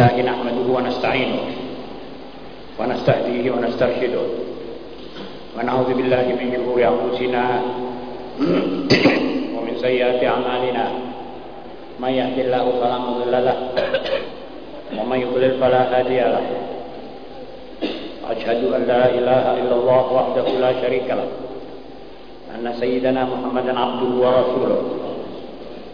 الله نحمده ونستعينه ونستهديه ونسترشده ونعوذ بالله من شرور أنفسنا ومن سيئات أعمالنا من يهد الله فلا مضل له ومن يضلل فلا هادي له أشهد أن لا إله إلا الله وحده لا شريك له أن سيدنا محمدا عبده ورسوله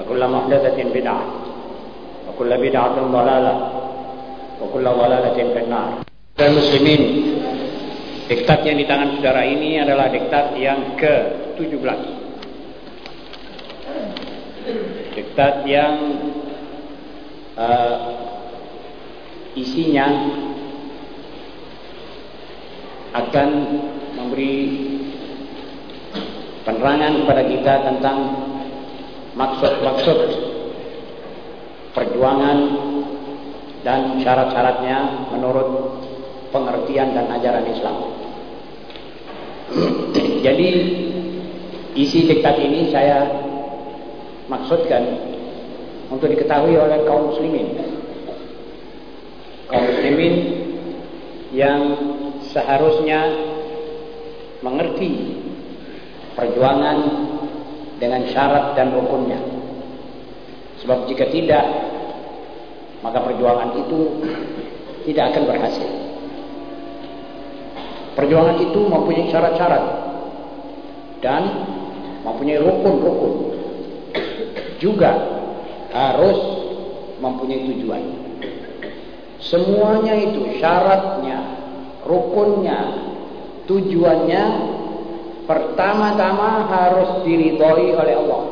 وكل محدثة بدعة وكل بدعة ضلالة وكل ضلالة في النار dan muslimin diktat yang di tangan saudara ini adalah diktat yang ke-17 diktat yang uh, isinya akan memberi penerangan kepada kita tentang maksud-maksud perjuangan dan syarat-syaratnya menurut pengertian dan ajaran Islam. Jadi isi diktat ini saya maksudkan untuk diketahui oleh kaum muslimin. Kaum muslimin yang seharusnya mengerti perjuangan dengan syarat dan rukunnya. Sebab jika tidak, maka perjuangan itu tidak akan berhasil. Perjuangan itu mempunyai syarat-syarat dan mempunyai rukun-rukun. Juga harus mempunyai tujuan. Semuanya itu syaratnya, rukunnya, tujuannya pertama-tama harus diridhoi oleh Allah.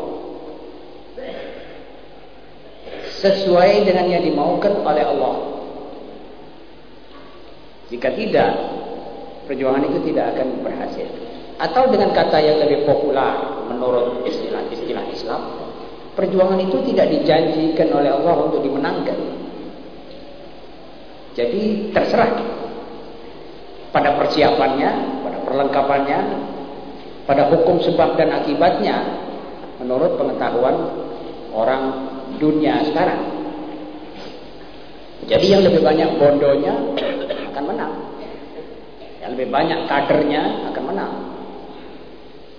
Sesuai dengan yang dimaukan oleh Allah. Jika tidak, perjuangan itu tidak akan berhasil. Atau dengan kata yang lebih populer menurut istilah-istilah Islam, perjuangan itu tidak dijanjikan oleh Allah untuk dimenangkan. Jadi terserah pada persiapannya, pada perlengkapannya, pada hukum sebab dan akibatnya menurut pengetahuan orang dunia sekarang. Jadi yang lebih banyak bondonya akan menang. Yang lebih banyak kadernya akan menang.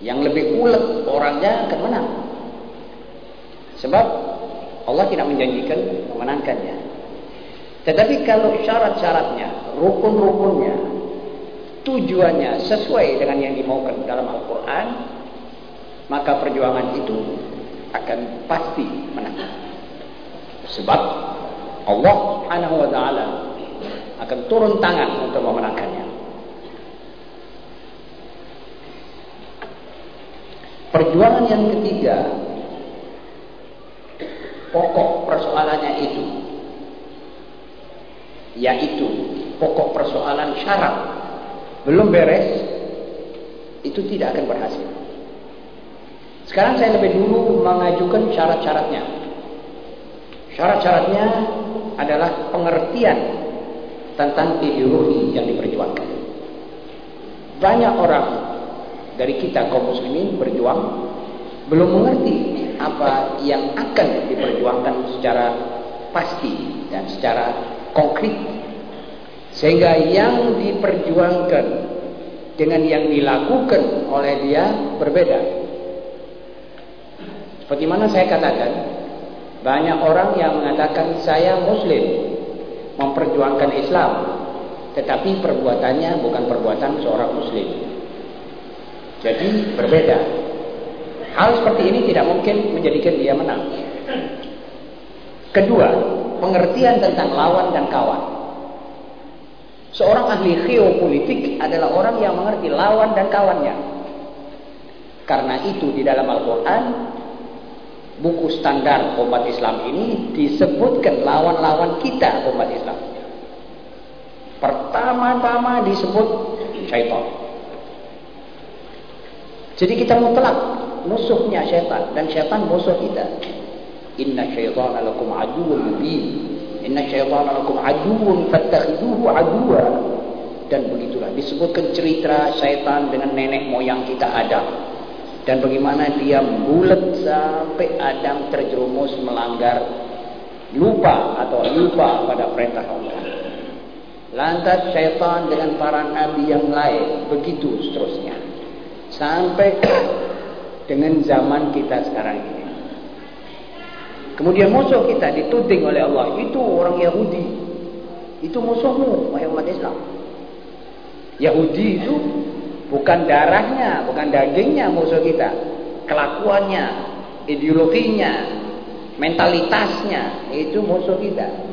Yang lebih ulet orangnya akan menang. Sebab Allah tidak menjanjikan memenangkannya. Tetapi kalau syarat-syaratnya, rukun-rukunnya, tujuannya sesuai dengan yang dimaukan dalam Al-Quran, maka perjuangan itu akan pasti menang. Sebab Allah Subhanahu wa taala akan turun tangan untuk memenangkannya. Perjuangan yang ketiga pokok persoalannya itu yaitu pokok persoalan syarat belum beres itu tidak akan berhasil. Sekarang saya lebih dulu mengajukan syarat-syaratnya. Syarat-syaratnya adalah pengertian tentang ideologi yang diperjuangkan. Banyak orang dari kita kaum muslimin berjuang belum mengerti apa yang akan diperjuangkan secara pasti dan secara konkret sehingga yang diperjuangkan dengan yang dilakukan oleh dia berbeda. Seperti mana saya katakan, banyak orang yang mengatakan saya muslim, memperjuangkan Islam, tetapi perbuatannya bukan perbuatan seorang muslim. Jadi berbeda. Hal seperti ini tidak mungkin menjadikan dia menang. Kedua, pengertian tentang lawan dan kawan. Seorang ahli geopolitik adalah orang yang mengerti lawan dan kawannya. Karena itu di dalam Al-Quran buku standar umat Islam ini disebutkan lawan-lawan kita umat Islam. Pertama-tama disebut syaitan. Jadi kita mutlak musuhnya syaitan dan syaitan musuh kita. Inna syaitana lakum aduwwun mubin. Inna syaitana lakum aduwwun fattakhiduhu aduwwa. Dan begitulah disebutkan cerita syaitan dengan nenek moyang kita Adam dan bagaimana dia bulat sampai Adam terjerumus melanggar lupa atau lupa pada perintah Allah. Lantas syaitan dengan para nabi yang lain begitu seterusnya. Sampai dengan zaman kita sekarang ini. Kemudian musuh kita dituding oleh Allah itu orang Yahudi. Itu musuhmu wahai umat Islam. Yahudi itu Bukan darahnya, bukan dagingnya musuh kita. Kelakuannya, ideologinya, mentalitasnya, itu musuh kita.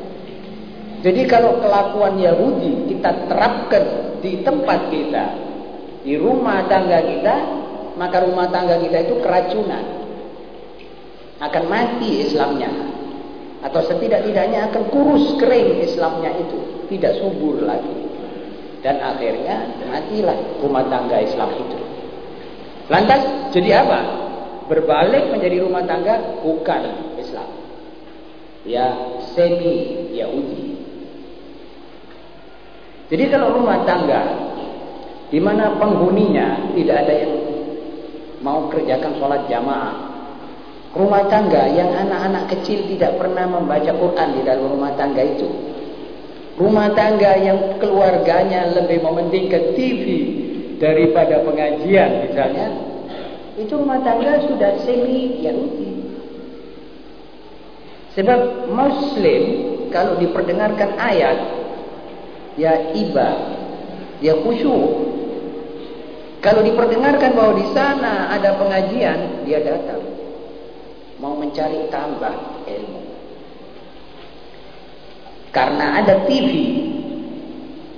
Jadi kalau kelakuan Yahudi kita terapkan di tempat kita, di rumah tangga kita, maka rumah tangga kita itu keracunan. Akan mati Islamnya. Atau setidak-tidaknya akan kurus kering Islamnya itu. Tidak subur lagi dan akhirnya matilah rumah tangga Islam itu. Lantas jadi apa? Berbalik menjadi rumah tangga bukan Islam. Ya semi Yahudi. Jadi kalau rumah tangga di mana penghuninya tidak ada yang mau kerjakan sholat jamaah, rumah tangga yang anak-anak kecil tidak pernah membaca Quran di dalam rumah tangga itu, Rumah tangga yang keluarganya lebih mementingkan TV daripada pengajian misalnya, itu rumah tangga sudah semi Yahudi. Sebab Muslim kalau diperdengarkan ayat, ya iba, ya khusyuk. Kalau diperdengarkan bahwa di sana ada pengajian, dia datang. Mau mencari tambah ilmu. Karena ada TV.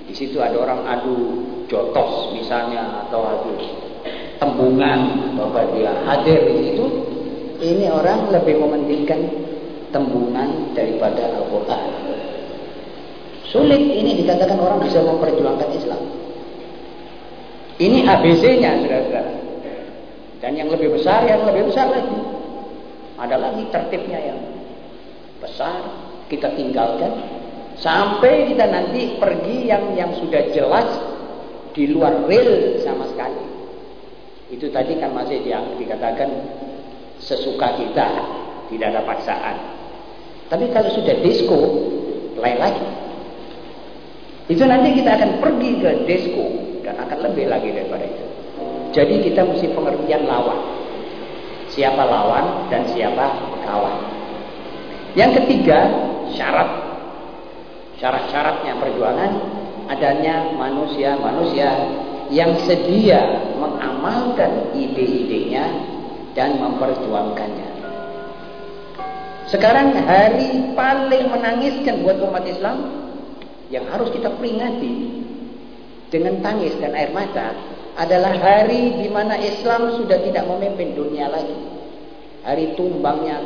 Di situ ada orang adu jotos misalnya atau adu tembungan bahwa dia hadir di situ. Ini orang lebih mementingkan tembungan daripada Al-Quran. Sulit ini dikatakan orang bisa memperjuangkan Islam. Ini ABC-nya, saudara-saudara. Dan yang lebih besar, yang lebih besar lagi. Ada lagi tertibnya yang besar, kita tinggalkan Sampai kita nanti pergi yang yang sudah jelas di luar real sama sekali. Itu tadi kan masih yang dikatakan sesuka kita, tidak ada paksaan. Tapi kalau sudah disco, lain lagi. Itu nanti kita akan pergi ke disco dan akan lebih lagi daripada itu. Jadi kita mesti pengertian lawan. Siapa lawan dan siapa kawan. Yang ketiga, syarat syarat-syaratnya perjuangan adanya manusia-manusia yang sedia mengamalkan ide-idenya dan memperjuangkannya. Sekarang hari paling menangiskan buat umat Islam yang harus kita peringati dengan tangis dan air mata adalah hari di mana Islam sudah tidak memimpin dunia lagi. Hari tumbangnya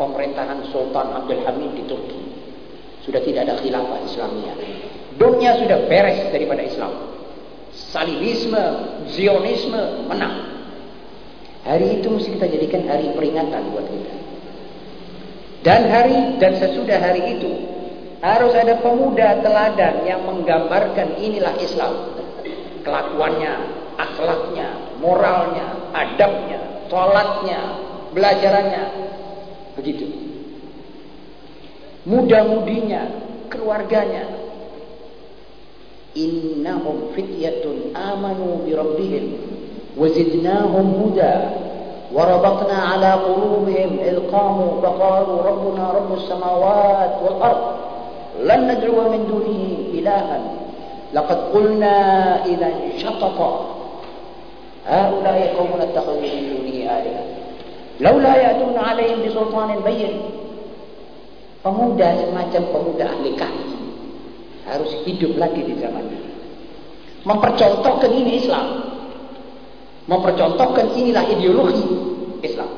pemerintahan Sultan Abdul Hamid di Turki. Sudah tidak ada khilafah Islamnya. Dunia sudah beres daripada Islam. Salibisme, Zionisme menang. Hari itu mesti kita jadikan hari peringatan buat kita. Dan hari dan sesudah hari itu harus ada pemuda teladan yang menggambarkan inilah Islam. Kelakuannya, akhlaknya, moralnya, adabnya, sholatnya, belajarannya. Begitu muda-mudinya, keluarganya. Innahum fityatun amanu bi rabbihim wa zidnahum huda wa rabatna ala qulubihim il qamu faqalu rabbuna rabbus samawati wal ard lan nad'u min dunihi ilahan laqad qulna idan shatata هؤلاء قوم اتخذوا من دونه آلهة Laula ya'tun 'alaihim bi sultanin bayar. Pemuda semacam pemuda ahli harus hidup lagi di zaman ini. Mempercontohkan ini Islam. Mempercontohkan inilah ideologi Islam.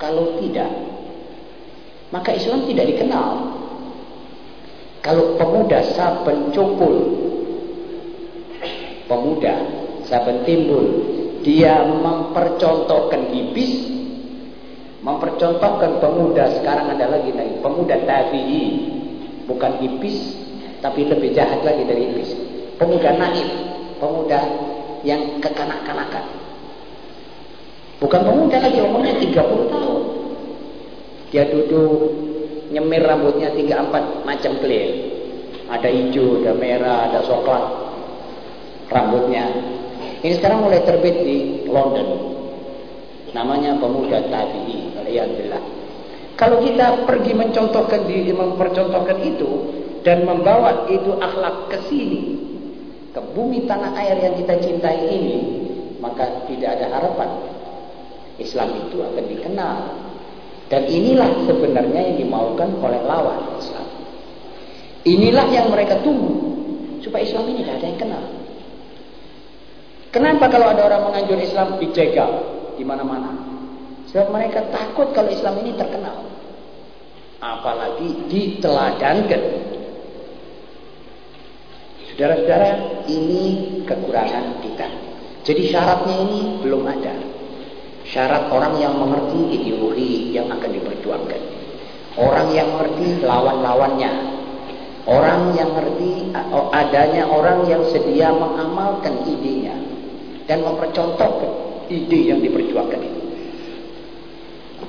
Kalau tidak, maka Islam tidak dikenal. Kalau pemuda saben cukul, pemuda saben timbul, dia mempercontohkan iblis, mempercontohkan pemuda sekarang ada lagi nih, pemuda tabi'i, bukan iblis, tapi lebih jahat lagi dari iblis. Pemuda naif, pemuda yang kekanak-kanakan. Bukan pemuda lagi, umurnya 30 tahun. Dia duduk nyemir rambutnya tiga empat macam clear. Ada hijau, ada merah, ada coklat rambutnya. Ini sekarang mulai terbit di London. Namanya pemuda tabi'i. Alhamdulillah. Kalau kita pergi mencontohkan diri, mempercontohkan itu dan membawa itu akhlak ke sini, ke bumi tanah air yang kita cintai ini, maka tidak ada harapan Islam itu akan dikenal. Dan inilah sebenarnya yang dimaukan oleh lawan Islam. Inilah yang mereka tunggu supaya Islam ini tidak ada yang kenal. Kenapa kalau ada orang menganjur Islam dijaga di mana-mana? Sebab mereka takut kalau Islam ini terkenal. Apalagi diteladankan. Saudara-saudara, ini kekurangan kita. Jadi syaratnya ini belum ada. Syarat orang yang mengerti ideologi yang akan diperjuangkan. Orang yang mengerti lawan-lawannya. Orang yang mengerti adanya orang yang sedia mengamalkan idenya dan mempercontohkan ide yang diperjuangkan itu.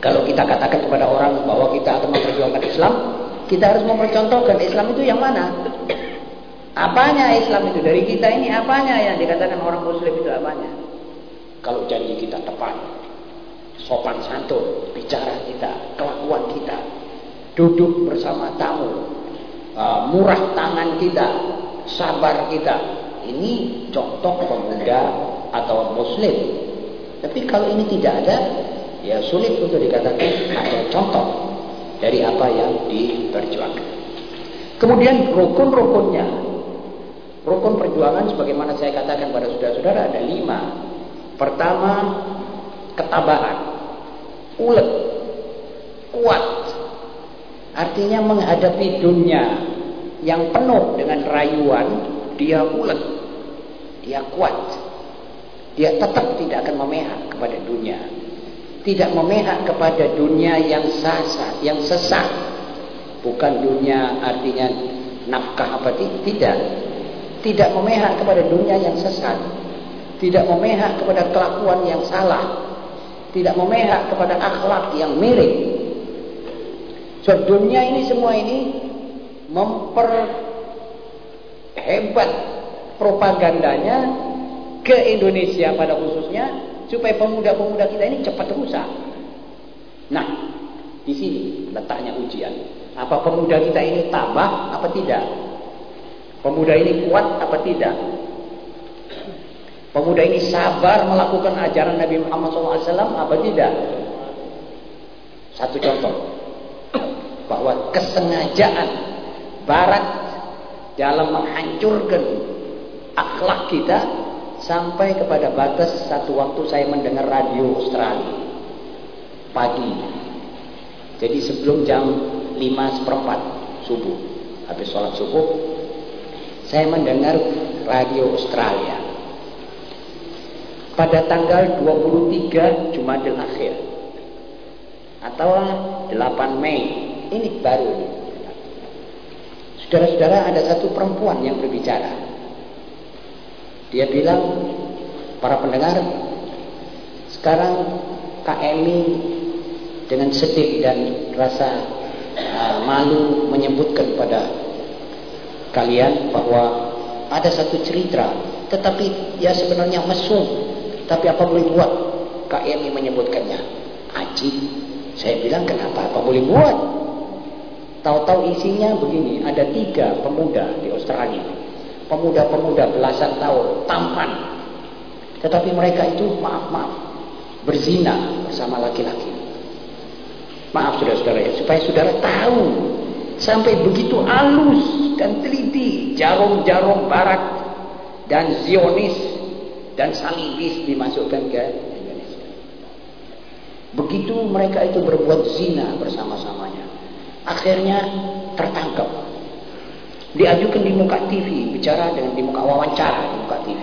Kalau kita katakan kepada orang bahwa kita akan memperjuangkan Islam, kita harus mempercontohkan Islam itu yang mana? Apanya Islam itu? Dari kita ini apanya yang dikatakan orang muslim itu apanya? Kalau janji kita tepat, sopan santun, bicara kita, kelakuan kita, duduk bersama tamu, uh, murah tangan kita, sabar kita. Ini contoh pemuda atau muslim. Tapi kalau ini tidak ada, ya sulit untuk dikatakan ada contoh dari apa yang diperjuangkan. Kemudian rukun-rukunnya, rukun perjuangan sebagaimana saya katakan pada saudara-saudara ada lima. Pertama, ketabahan, ulet, kuat. Artinya menghadapi dunia yang penuh dengan rayuan, dia ulet, dia kuat. Dia tetap tidak akan memihak kepada dunia. Tidak memihak kepada dunia yang sasa, yang sesat. Bukan dunia artinya nafkah apa tidak. Tidak memihak kepada dunia yang sesat. Tidak memihak kepada kelakuan yang salah. Tidak memihak kepada akhlak yang mirip. So dunia ini semua ini memperhebat propagandanya ke Indonesia pada khususnya supaya pemuda-pemuda kita ini cepat rusak. Nah, di sini letaknya ujian. Apa pemuda kita ini tabah apa tidak? Pemuda ini kuat apa tidak? Pemuda ini sabar melakukan ajaran Nabi Muhammad SAW apa tidak? Satu contoh bahwa kesengajaan Barat dalam menghancurkan akhlak kita sampai kepada batas satu waktu saya mendengar radio Australia. Pagi. Jadi sebelum jam 5 seperempat subuh. Habis sholat subuh saya mendengar radio Australia. Pada tanggal 23 Jumadil Akhir. Atau 8 Mei. Ini baru. Saudara-saudara ada satu perempuan yang berbicara dia bilang, para pendengar, sekarang Kak Emi dengan sedih dan rasa uh, malu menyebutkan pada kalian bahwa ada satu cerita, tetapi ya sebenarnya mesum. Tapi apa boleh buat? Kak Emi menyebutkannya. Aji. Saya bilang kenapa? Apa boleh buat? Tahu-tahu isinya begini, ada tiga pemuda di Australia pemuda-pemuda belasan tahun tampan tetapi mereka itu maaf-maaf berzina bersama laki-laki maaf saudara-saudara ya supaya saudara tahu sampai begitu halus dan teliti jarum-jarum barat dan zionis dan salibis dimasukkan ke Indonesia Begitu mereka itu berbuat zina bersama-samanya. Akhirnya tertangkap. Diajukan di muka TV, bicara dengan di muka wawancara di muka TV.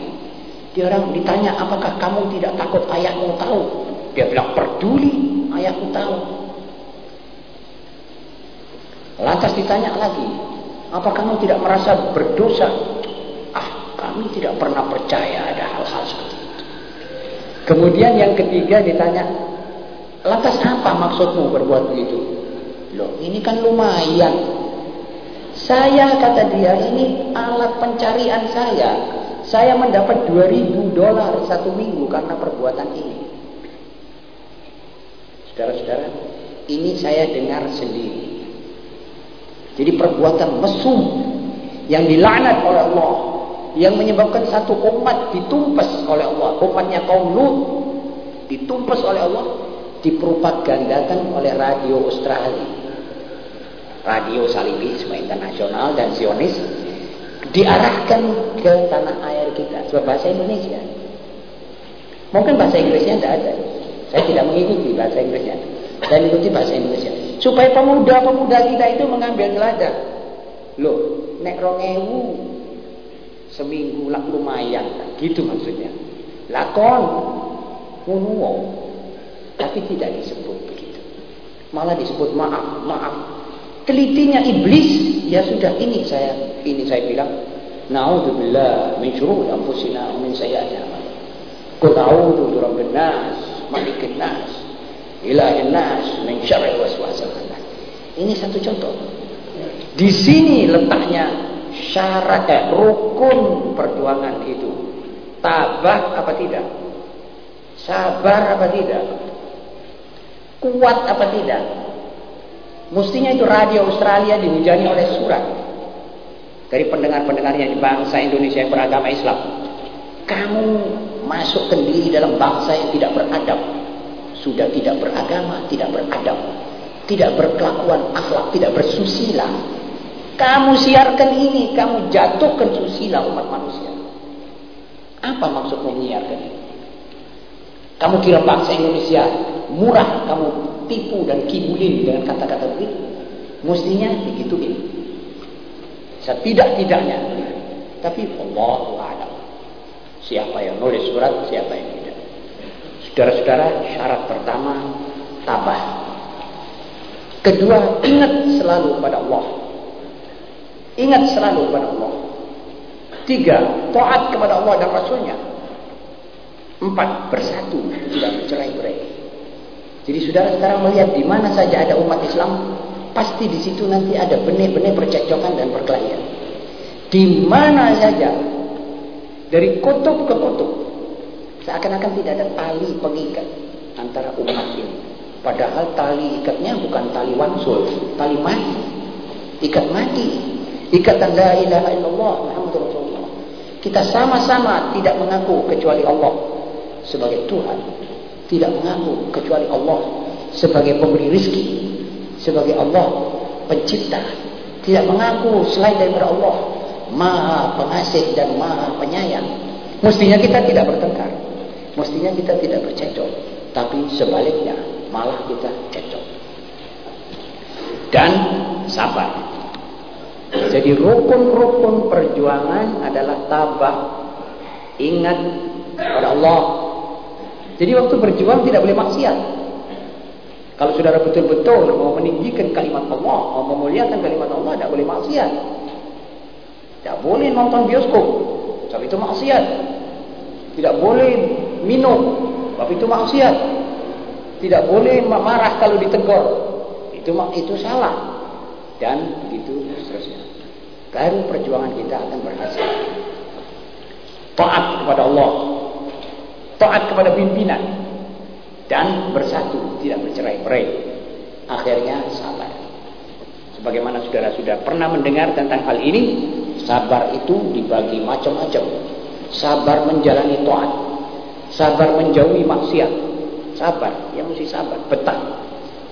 Dia orang ditanya, apakah kamu tidak takut ayahmu tahu? Dia bilang, peduli ayahmu tahu. Lantas ditanya lagi, apa kamu tidak merasa berdosa? Ah, kami tidak pernah percaya ada hal-hal seperti itu. Kemudian yang ketiga ditanya, lantas apa maksudmu berbuat begitu? Loh, ini kan lumayan. Saya kata dia, ini alat pencarian saya. Saya mendapat 2000 dolar satu minggu karena perbuatan ini. Saudara-saudara, ini saya dengar sendiri. Jadi perbuatan mesum yang dilaknat oleh Allah yang menyebabkan satu umat ditumpas oleh Allah, umatnya kaum Lut ditumpas oleh Allah, dipropagandakan oleh radio Australia. Radio Salibisme Internasional dan Zionis diarahkan ke tanah air kita sebab bahasa Indonesia. Mungkin bahasa Inggrisnya tidak ada. Saya tidak mengikuti bahasa Inggrisnya. Saya mengikuti bahasa Indonesia. Supaya pemuda-pemuda kita itu mengambil teladan. Loh, nek rongewu seminggu lah lumayan. Gitu maksudnya. Lakon munuwo. Tapi tidak disebut begitu. Malah disebut maaf, maaf. Telitinya iblis, ya sudah ini saya ini saya bilang. Naudzubillah min syururi anfusina min sayyiati a'malina. Qul a'udzu birabbin nas, malikin nas, ilahin nas min syarri waswasil Ini satu contoh. Di sini letaknya syarat eh, rukun perjuangan itu. Tabah apa tidak? Sabar apa tidak? Kuat apa tidak? Mestinya itu radio Australia dihujani oleh surat dari pendengar-pendengarnya di bangsa Indonesia yang beragama Islam. Kamu masuk diri dalam bangsa yang tidak beradab sudah tidak beragama, tidak beradab, tidak berkelakuan akhlak, tidak bersusila. Kamu siarkan ini, kamu jatuhkan susila umat manusia. Apa maksud menyiarkan ini? Kamu kira bangsa Indonesia murah, kamu tipu dan kibulin dengan kata-kata begitu. Mestinya begituin. Setidak-tidaknya. Tapi Allah ada. Siapa yang nulis surat, siapa yang tidak. Saudara-saudara, syarat pertama tabah. Kedua, ingat selalu pada Allah. Ingat selalu pada Allah. Tiga, taat kepada Allah dan Rasulnya. Empat, bersatu, tidak bercerai-berai. Jadi saudara sekarang melihat di mana saja ada umat Islam, pasti di situ nanti ada benih-benih percekcokan dan perkelahian. Di mana saja, dari kutub ke kutub, Seakan-akan tidak ada tali pengikat antara umat ini. Padahal tali ikatnya bukan tali wansul, tali mati. Ikat mati. Ikatan la ilaha illallah Muhammad Rasulullah. Kita sama-sama tidak mengaku kecuali Allah sebagai Tuhan. Tidak mengaku kecuali Allah sebagai pemberi rizki. Sebagai Allah pencipta. Tidak mengaku selain daripada Allah. Maha pengasih dan maha penyayang. Mestinya kita tidak bertengkar. Mestinya kita tidak bercecok, tapi sebaliknya malah kita cecok. Dan sabar. Jadi rukun-rukun perjuangan adalah tabah, ingat pada Allah. Jadi waktu berjuang tidak boleh maksiat. Kalau saudara betul-betul mau meninggikan kalimat Allah, mau memuliakan kalimat Allah, tidak boleh maksiat. Tidak boleh nonton bioskop, tapi itu maksiat. Tidak boleh minum, tapi itu maksiat. Tidak boleh marah kalau ditegur. Itu itu salah. Dan begitu seterusnya. Baru perjuangan kita akan berhasil. Taat kepada Allah. Taat kepada pimpinan. Dan bersatu, tidak bercerai-berai. Akhirnya sabar. Sebagaimana saudara sudah pernah mendengar tentang hal ini, sabar itu dibagi macam-macam sabar menjalani taat, sabar menjauhi maksiat, sabar, ya mesti sabar, betah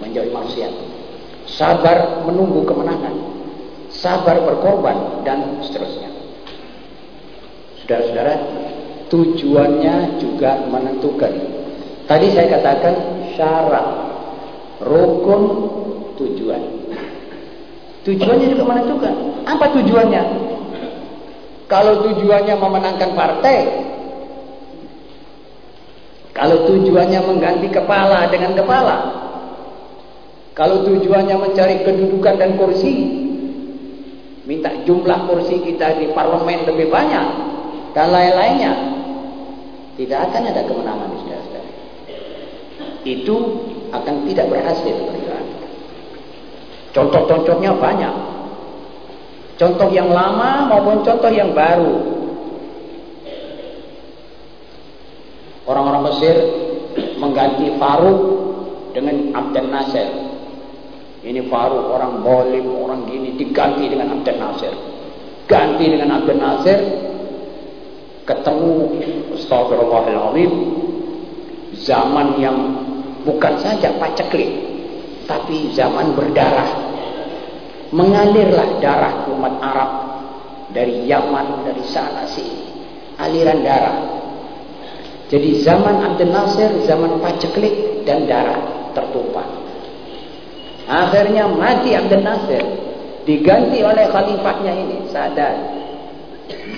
menjauhi maksiat, sabar menunggu kemenangan, sabar berkorban dan seterusnya. Saudara-saudara, tujuannya juga menentukan. Tadi saya katakan syarat, rukun, tujuan. Tujuannya juga menentukan. Apa tujuannya? Kalau tujuannya memenangkan partai, kalau tujuannya mengganti kepala dengan kepala, kalau tujuannya mencari kedudukan dan kursi, minta jumlah kursi kita di parlemen lebih banyak, dan lain-lainnya, tidak akan ada kemenangan, saudara-saudara. Itu akan tidak berhasil perjuangan. Contoh-contohnya banyak. Contoh yang lama maupun contoh yang baru. Orang-orang Mesir mengganti Faruk dengan Abdel Nasir. Ini Faruk orang bolim, orang gini diganti dengan Abdel Nasir. Ganti dengan Abdel Nasir ketemu Astagfirullahaladzim zaman yang bukan saja paceklik tapi zaman berdarah. Mengalirlah darah umat Arab dari Yaman dari sana sini. Aliran darah. Jadi zaman Abdul Nasir zaman paceklik dan darah tertumpah. Akhirnya mati Abdul Nasir. Diganti oleh khalifahnya ini Sadat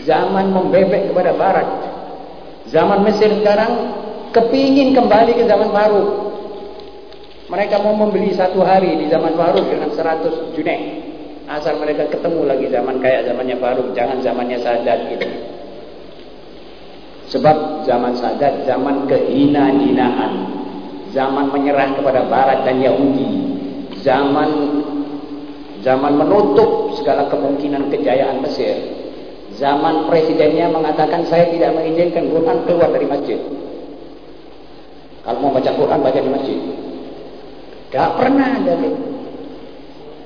zaman membebek kepada barat zaman Mesir sekarang kepingin kembali ke zaman baru mereka mau membeli satu hari di zaman Faruk dengan 100 junek. Asal mereka ketemu lagi zaman kayak zamannya Faruk, jangan zamannya Sadat gitu. Sebab zaman Sadat zaman kehina-hinaan, zaman menyerah kepada Barat dan Yahudi, zaman zaman menutup segala kemungkinan kejayaan Mesir. Zaman presidennya mengatakan saya tidak mengizinkan Quran keluar dari masjid. Kalau mau baca Quran baca di masjid. Tidak pernah ada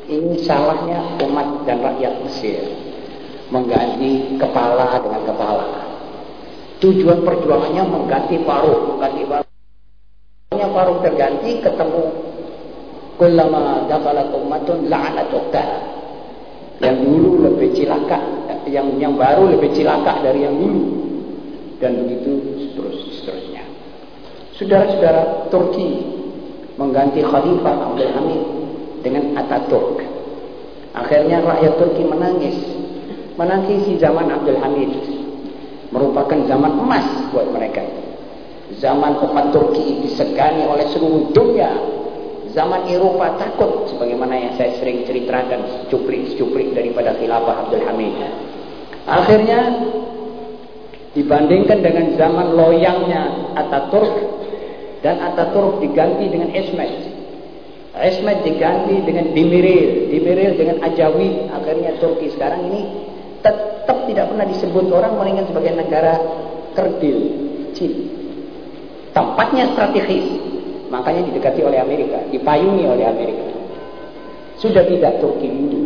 Ini salahnya umat dan rakyat Mesir. Mengganti kepala dengan kepala. Tujuan perjuangannya mengganti paruh. Mengganti paruh. paruh terganti ketemu. Kullama dakhalat ummatun la'anat Yang dulu lebih cilaka. Yang yang baru lebih cilaka dari yang dulu. Dan begitu seterusnya. Saudara-saudara Turki mengganti Khalifah Abdul Hamid dengan Ataturk. Akhirnya rakyat Turki menangis. Menangisi zaman Abdul Hamid. Merupakan zaman emas buat mereka. Zaman umat Turki disegani oleh seluruh dunia. Zaman Eropa takut sebagaimana yang saya sering ceritakan secuplik-secuplik daripada khilafah Abdul Hamid. Akhirnya dibandingkan dengan zaman loyangnya Ataturk dan Ataturk diganti dengan Esmet. Esmet diganti dengan Dimiril, Dimiril dengan Ajawi. Akhirnya Turki sekarang ini tetap tidak pernah disebut orang melainkan sebagai negara kerdil, Cina. Tempatnya strategis, makanya didekati oleh Amerika, dipayungi oleh Amerika. Sudah tidak Turki dulu.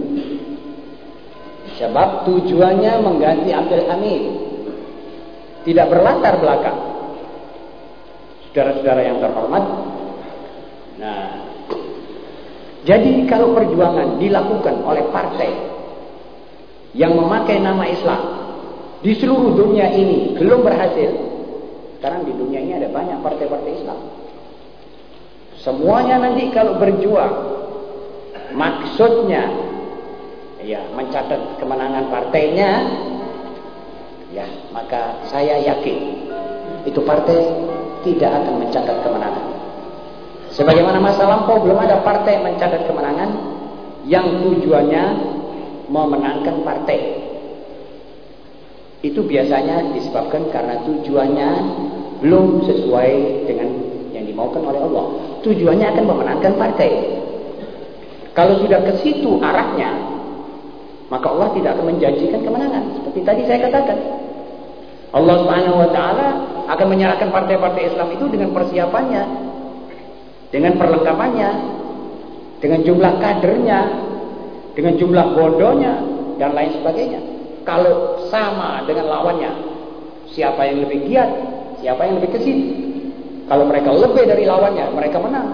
Sebab tujuannya mengganti Abdul Hamid. Tidak berlatar belakang. Saudara-saudara yang terhormat. Nah, jadi kalau perjuangan dilakukan oleh partai yang memakai nama Islam di seluruh dunia ini belum berhasil. Sekarang di dunia ini ada banyak partai-partai Islam. Semuanya nanti kalau berjuang maksudnya ya mencatat kemenangan partainya ya maka saya yakin itu partai tidak akan mencatat kemenangan. Sebagaimana masa lampau belum ada partai mencatat kemenangan yang tujuannya memenangkan partai. Itu biasanya disebabkan karena tujuannya belum sesuai dengan dimaukan oleh Allah. Tujuannya akan memenangkan partai. Kalau sudah ke situ arahnya, maka Allah tidak akan menjanjikan kemenangan. Seperti tadi saya katakan. Allah Subhanahu wa taala akan menyerahkan partai-partai Islam itu dengan persiapannya, dengan perlengkapannya, dengan jumlah kadernya, dengan jumlah bodohnya dan lain sebagainya. Kalau sama dengan lawannya, siapa yang lebih giat, siapa yang lebih kesit. Kalau mereka lebih dari lawannya, mereka menang.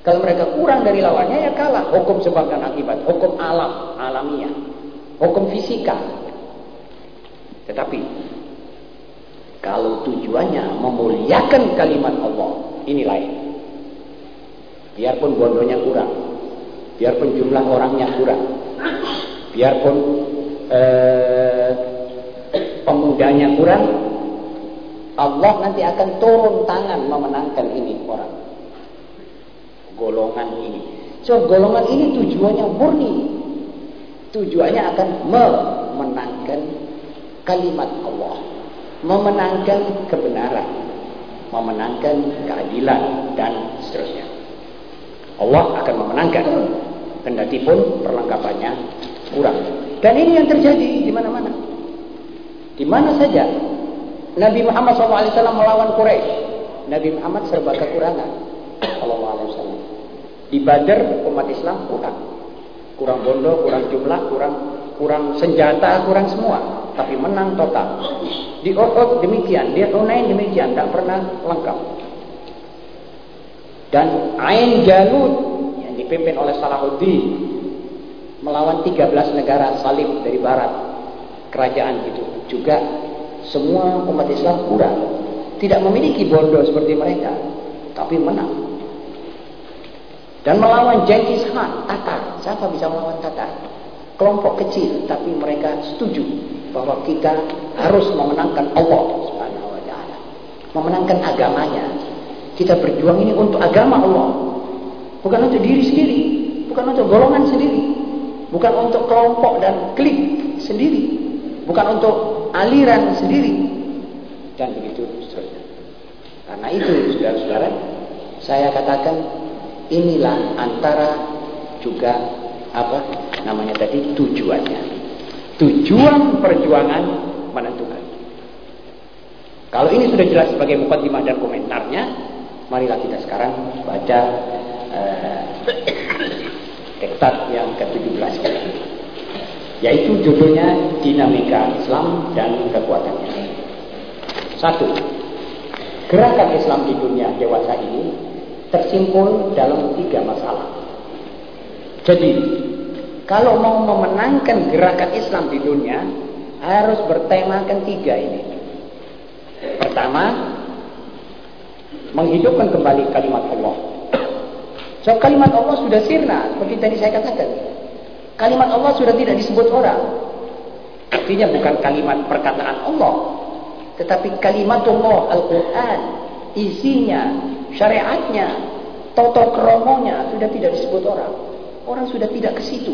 Kalau mereka kurang dari lawannya, ya kalah. Hukum sebab dan akibat, hukum alam, alamiah, hukum fisika. Tetapi kalau tujuannya memuliakan kalimat Allah, ini lain. Biarpun bondonya kurang. Biarpun jumlah orangnya kurang. Biarpun eh, pemudanya kurang. Allah nanti akan turun tangan memenangkan ini orang. Golongan ini. So, golongan ini tujuannya murni. Tujuannya akan memenangkan kalimat Allah. Memenangkan kebenaran. Memenangkan keadilan dan seterusnya. Allah akan memenangkan. Kendati pun perlengkapannya kurang. Dan ini yang terjadi di mana-mana. Di mana saja Nabi Muhammad SAW melawan Quraisy, Nabi Muhammad serba kekurangan. SAW. Di Badar umat Islam kurang. Kurang bondo, kurang jumlah, kurang kurang senjata, kurang semua. Tapi menang total. Di Uhud demikian, di Hunain demikian, tidak pernah lengkap. Dan Ain Jalut yang dipimpin oleh Salahuddin melawan 13 negara salib dari barat kerajaan itu juga semua umat Islam kurang tidak memiliki bondo seperti mereka tapi menang dan melawan Genghis Khan Tatar siapa bisa melawan Tatar kelompok kecil tapi mereka setuju bahwa kita harus memenangkan Allah Subhanahu wa taala memenangkan agamanya kita berjuang ini untuk agama Allah. Bukan untuk diri sendiri. Bukan untuk golongan sendiri. Bukan untuk kelompok dan klik sendiri. Bukan untuk aliran sendiri. Dan begitu seterusnya. Karena itu, saudara-saudara, saya katakan inilah antara juga apa namanya tadi tujuannya. Tujuan perjuangan menentukan. Kalau ini sudah jelas sebagai mukadimah dan komentarnya, Marilah kita sekarang baca uh, yang ke-17 yaitu judulnya dinamika Islam dan kekuatannya. Satu, gerakan Islam di dunia dewasa ini tersimpul dalam tiga masalah. Jadi, kalau mau memenangkan gerakan Islam di dunia, harus bertemakan tiga ini. Pertama, menghidupkan kembali kalimat Allah. So kalimat Allah sudah sirna, seperti tadi saya katakan. Kalimat Allah sudah tidak disebut orang. Artinya bukan kalimat perkataan Allah, tetapi kalimat Allah Al-Quran, isinya, syariatnya, toto kromonya sudah tidak disebut orang. Orang sudah tidak ke situ.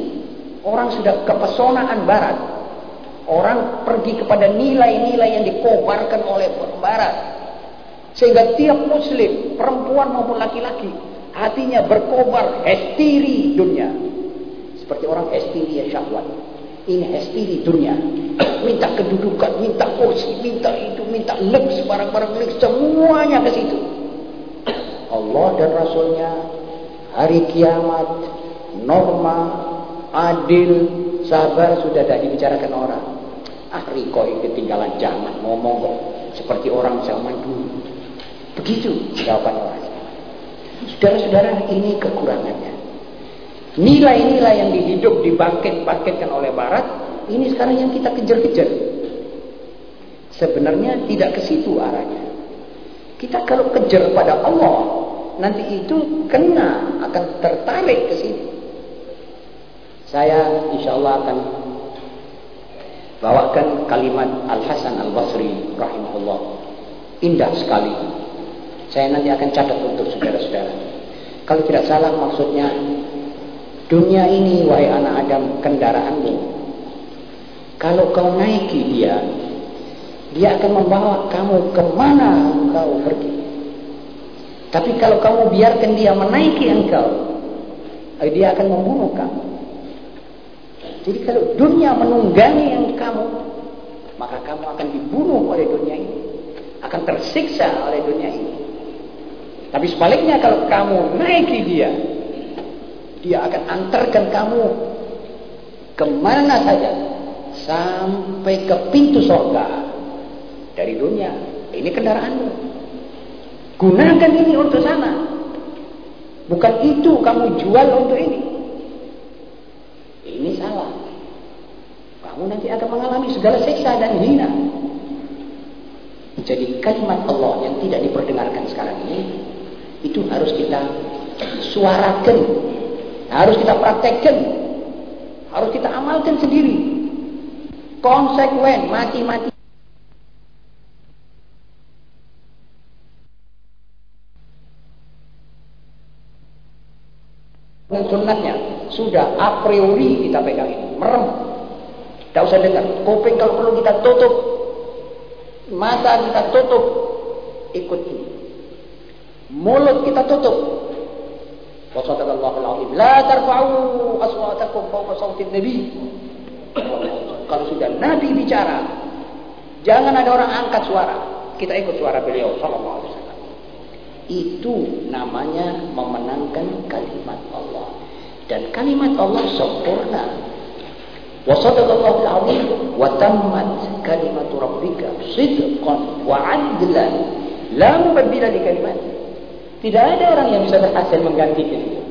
Orang sudah kepesonaan barat. Orang pergi kepada nilai-nilai yang dikobarkan oleh barat. Sehingga tiap muslim, perempuan maupun laki-laki, hatinya berkobar hestiri dunia. Seperti orang hestiri ya syahwat. Ini hestiri dunia. Minta kedudukan, minta kursi, minta itu, minta leks, barang-barang leks, semuanya ke situ. Allah dan Rasulnya, hari kiamat, norma, adil, sabar sudah tidak dibicarakan orang. Ah, Riko ketinggalan zaman ngomong kok seperti orang zaman dulu. Begitu jawaban orang. Saudara-saudara, ini kekurangannya. Nilai-nilai yang dihidup dibangkit-bangkitkan oleh Barat, ini sekarang yang kita kejar-kejar. Sebenarnya tidak ke situ arahnya. Kita kalau kejar pada Allah, nanti itu kena akan tertarik ke sini. Saya insya Allah akan bawakan kalimat Al Hasan Al Basri rahimahullah. Indah sekali saya nanti akan catat untuk saudara-saudara. Kalau tidak salah maksudnya dunia ini wahai anak Adam kendaraanmu. Kalau kau naiki dia, dia akan membawa kamu ke mana kau pergi. Tapi kalau kamu biarkan dia menaiki engkau, dia akan membunuh kamu. Jadi kalau dunia menunggangi yang kamu, maka kamu akan dibunuh oleh dunia ini. Akan tersiksa oleh dunia ini. Tapi sebaliknya kalau kamu naiki dia, dia akan antarkan kamu ke mana saja sampai ke pintu surga dari dunia. Ini kendaraanmu. Gunakan ini untuk sana. Bukan itu kamu jual untuk ini. Ini salah. Kamu nanti akan mengalami segala siksa dan hina. Jadi kalimat Allah yang tidak diperdengarkan sekarang ini itu harus kita suarakan. Harus kita praktekkan. Harus kita amalkan sendiri. Konsekuen, mati-mati. sunnahnya sudah a priori kita pegang ini. Merem. Tidak usah dengar. Kuping kalau perlu kita tutup. Mata kita tutup. Ikut ini. Mulut kita tutup Wassalamualaikum alazim. La tarfa'u aswatakum fawqa sautin nabi. Kalau sudah nabi bicara jangan ada orang angkat suara. Kita ikut suara beliau sallallahu alaihi wasallam. Itu namanya memenangkan kalimat Allah. Dan kalimat Allah sempurna. Wa sadaqallahu al-azim. Wa tammat kalimatu rabbika sidqan wa 'adlan. La mubaddila li kalimat tidak ada orang yang bisa berhasil menggantikan itu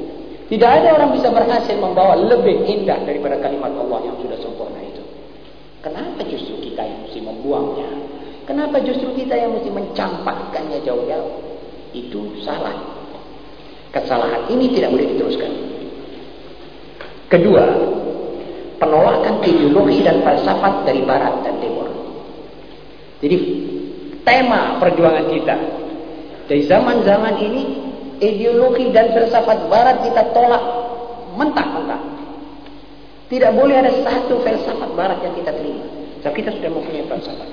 tidak ada orang bisa berhasil membawa lebih indah daripada kalimat Allah yang sudah sempurna itu. Kenapa justru kita yang mesti membuangnya? Kenapa justru kita yang mesti mencampakkannya jauh-jauh? Itu salah. Kesalahan ini tidak boleh diteruskan. Kedua penolakan ideologi dan falsafat dari barat dan timur. Jadi tema perjuangan kita dari zaman-zaman ini ideologi dan filsafat barat kita tolak mentah-mentah. Tidak boleh ada satu filsafat barat yang kita terima. Sebab kita sudah mempunyai filsafat.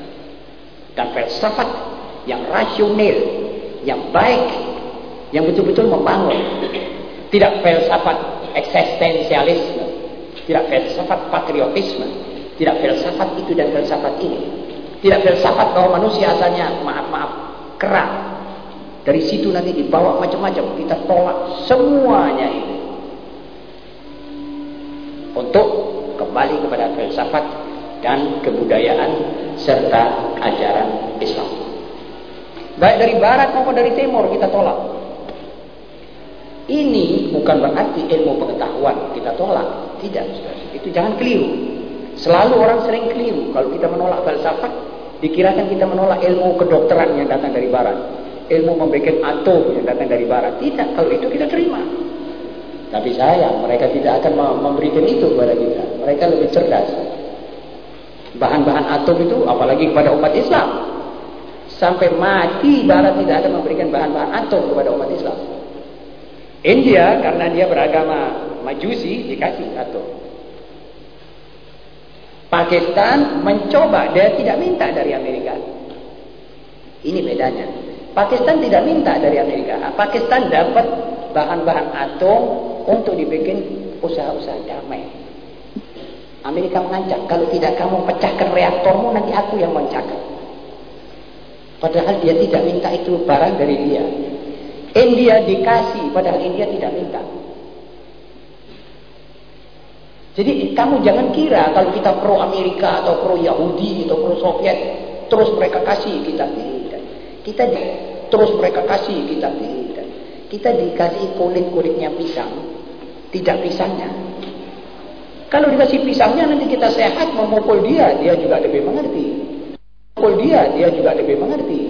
Dan filsafat yang rasional, yang baik, yang betul-betul membangun. Tidak filsafat eksistensialisme tidak filsafat patriotisme, tidak filsafat itu dan filsafat ini. Tidak filsafat bahwa manusia asalnya maaf-maaf kerak. Dari situ nanti dibawa macam-macam, kita tolak semuanya ini. Untuk kembali kepada filsafat dan kebudayaan serta ajaran Islam. Baik dari barat maupun dari timur kita tolak. Ini bukan berarti ilmu pengetahuan kita tolak. Tidak, itu jangan keliru. Selalu orang sering keliru. Kalau kita menolak falsafah, dikirakan kita menolak ilmu kedokteran yang datang dari barat. Ilmu membuat atom yang datang dari barat. Tidak, kalau itu kita terima. Tapi sayang, mereka tidak akan memberikan itu kepada kita. Mereka lebih cerdas. Bahan-bahan atom itu, apalagi kepada umat Islam. Sampai mati, barat tidak akan memberikan bahan-bahan atom kepada umat Islam. India karena dia beragama Majusi dikasih satu. Pakistan mencoba dia tidak minta dari Amerika. Ini bedanya. Pakistan tidak minta dari Amerika. Pakistan dapat bahan-bahan atom untuk dibikin usaha-usaha damai. Amerika mengancam, kalau tidak kamu pecahkan reaktormu nanti aku yang mencakar. Padahal dia tidak minta itu barang dari dia. India dikasih padahal India tidak minta. Jadi kamu jangan kira kalau kita pro Amerika atau pro Yahudi atau pro Soviet terus mereka kasih kita. Kita di, terus mereka kasih kita tidak. Kita dikasih kulit-kulitnya pisang, tidak pisangnya. Kalau dikasih pisangnya nanti kita sehat memukul dia, dia juga lebih mengerti. Memukul dia, dia juga lebih mengerti.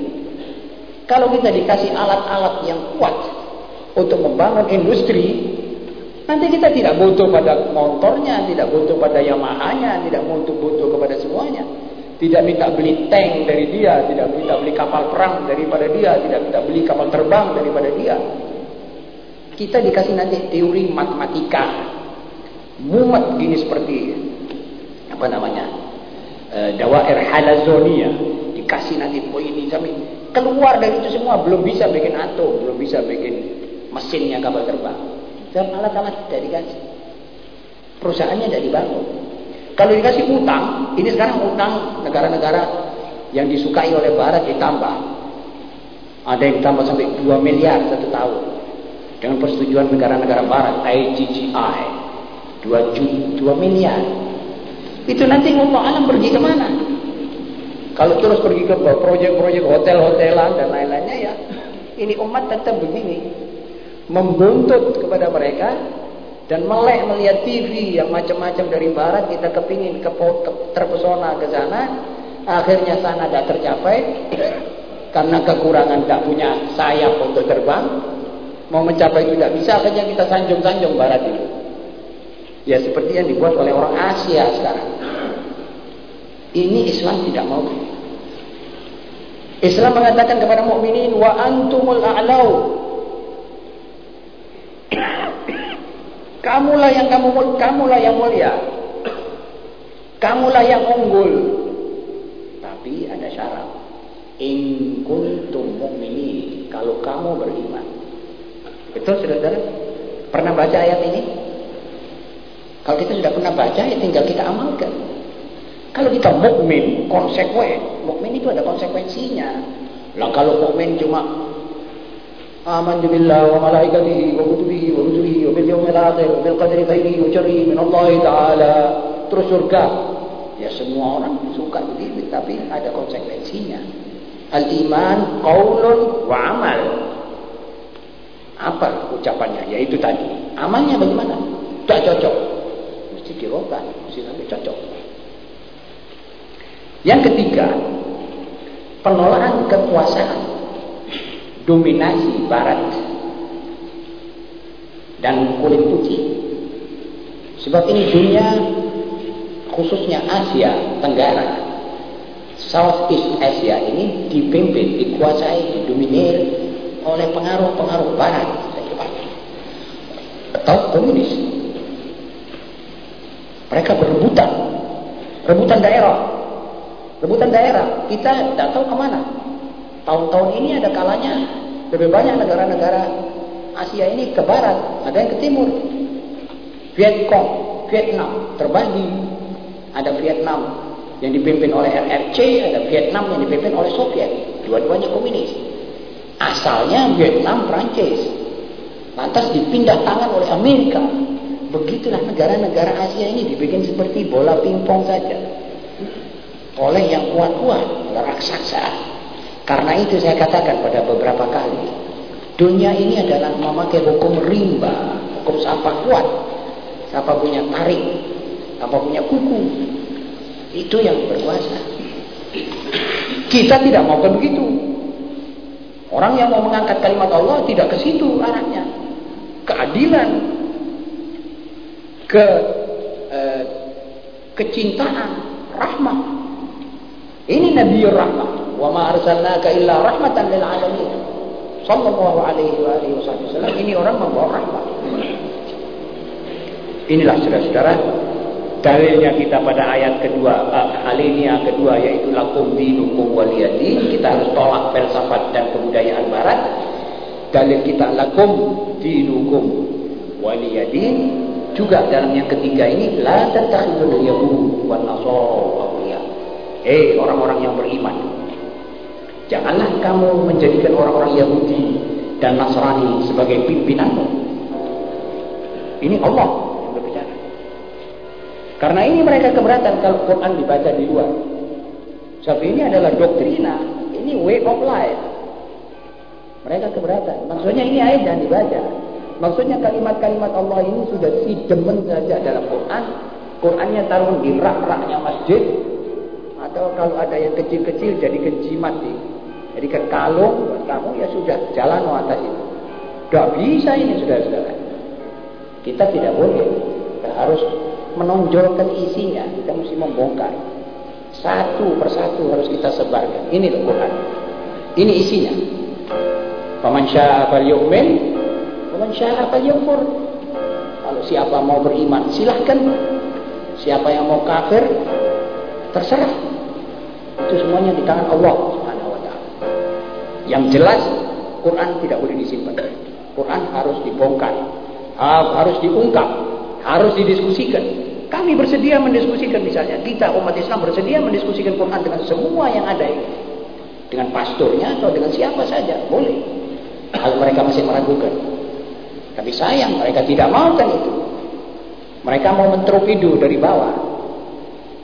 Kalau kita dikasih alat-alat yang kuat untuk membangun industri, nanti kita tidak butuh pada motornya, tidak butuh pada Yamaha-nya, tidak butuh butuh kepada semuanya. Tidak minta beli tank dari dia, tidak minta beli kapal perang daripada dia, tidak minta beli kapal terbang daripada dia. Kita dikasih nanti teori matematika. Mumet gini seperti apa namanya? E, dawair halazonia dikasih nanti poin ini sampai keluar dari itu semua belum bisa bikin atom, belum bisa bikin mesinnya kapal terbang. Dan alat-alat tidak dikasih. Perusahaannya tidak dibangun. Kalau dikasih utang, ini sekarang utang negara-negara yang disukai oleh Barat ditambah. Ada yang ditambah sampai 2 miliar satu tahun. Dengan persetujuan negara-negara Barat, IGGI. 2, 2 miliar. Itu nanti Allah alam pergi ke mana? Kalau terus pergi ke proyek-proyek hotel-hotelan dan lain-lainnya ya, ini umat tetap begini. Membuntut kepada mereka dan melek melihat TV yang macam-macam dari barat kita kepingin ke, terpesona ke sana akhirnya sana tidak tercapai karena kekurangan tidak punya sayap untuk terbang Mau mencapai itu tidak bisa, akhirnya kita sanjung-sanjung barat itu. Ya seperti yang dibuat oleh orang Asia sekarang. Ini Islam tidak mau. Islam mengatakan kepada mukminin wa antumul a'lau. Kamulah yang kamu kamulah yang mulia. Kamulah yang unggul. Tapi ada syarat. In kuntum mu'minin. Kalau kamu beriman. Betul saudara? Pernah baca ayat ini? Kalau kita sudah pernah baca ya tinggal kita amalkan. Kalau kita mukmin, konsekuen. Mukmin itu ada konsekuensinya. Lah kalau mukmin cuma wa bil yawmil akhir wa bil qadri khairihi wa syarrihi min Allah taala terus surga. Ya semua orang suka begitu tapi ada konsekuensinya. Al-iman qaulun wa amal. Apa ucapannya? Yaitu tadi. Amalnya bagaimana? Tak cocok. Mesti dirubah, mesti sampai cocok. Yang ketiga, penolakan kekuasaan, dominasi barat dan kulit putih. Sebab ini dunia khususnya Asia Tenggara Southeast Asia ini dipimpin, dikuasai, didominir oleh pengaruh-pengaruh barat atau komunis. Mereka berebutan, rebutan daerah, rebutan daerah. Kita tidak tahu ke mana. Tahun-tahun ini ada kalanya lebih banyak negara-negara Asia ini ke barat, ada yang ke timur. Vietcong, Vietnam terbagi. Ada Vietnam yang dipimpin oleh RRC, ada Vietnam yang dipimpin oleh Soviet. Dua-duanya komunis. Asalnya Vietnam Prancis. Lantas dipindah tangan oleh Amerika. Begitulah negara-negara Asia ini dibikin seperti bola pingpong saja. Oleh yang kuat-kuat, raksasa. Karena itu saya katakan pada beberapa kali, dunia ini adalah memakai hukum rimba, hukum siapa kuat, siapa punya tarik, siapa punya kuku, itu yang berkuasa. Kita tidak mau begitu. Orang yang mau mengangkat kalimat Allah tidak ke situ arahnya. Keadilan, ke eh, kecintaan, rahmat. Ini Nabi Rahmat. Wa ma arsalnaka illa rahmatan lil alamin. Sallallahu alaihi wa alihi wasallam. Ini orang membawa rahmat. Inilah saudara-saudara dalilnya kita pada ayat kedua uh, alinea kedua yaitu lakum dinukum waliyadin kita harus tolak filsafat dan kebudayaan barat dalil kita lakum dinukum waliyadin juga dalam yang ketiga ini la tattakhidul yahud wan nasara awliya eh orang-orang yang beriman janganlah kamu menjadikan orang-orang Yahudi dan Nasrani sebagai pimpinanmu ini Allah karena ini mereka keberatan kalau Quran dibaca di luar. Sebab ini adalah doktrina, ini way of life. Mereka keberatan. Maksudnya ini ayat jangan dibaca. Maksudnya kalimat-kalimat Allah ini sudah si demen saja dalam Quran. Qurannya taruh di rak-raknya masjid. Atau kalau ada yang kecil-kecil jadi kejimat di. Jadi kalung buat kamu ya sudah jalan ke atas itu. Gak bisa ini sudah-sudah. Kita tidak boleh. Kita harus menonjolkan isinya, kita mesti membongkar. Satu persatu harus kita sebarkan. Ini loh Quran. Ini isinya. Faman syaa falyu'min, faman syaa falyakfur. Kalau siapa mau beriman, silahkan. Siapa yang mau kafir, terserah. Itu semuanya di tangan Allah. Yang jelas Quran tidak boleh disimpan. Quran harus dibongkar, harus diungkap, harus didiskusikan. Kami bersedia mendiskusikan misalnya, kita umat Islam bersedia mendiskusikan Quran dengan semua yang ada ini. Dengan pastornya atau dengan siapa saja, boleh. Kalau mereka masih meragukan. Tapi sayang, mereka tidak mau kan itu. Mereka mau mentropido dari bawah.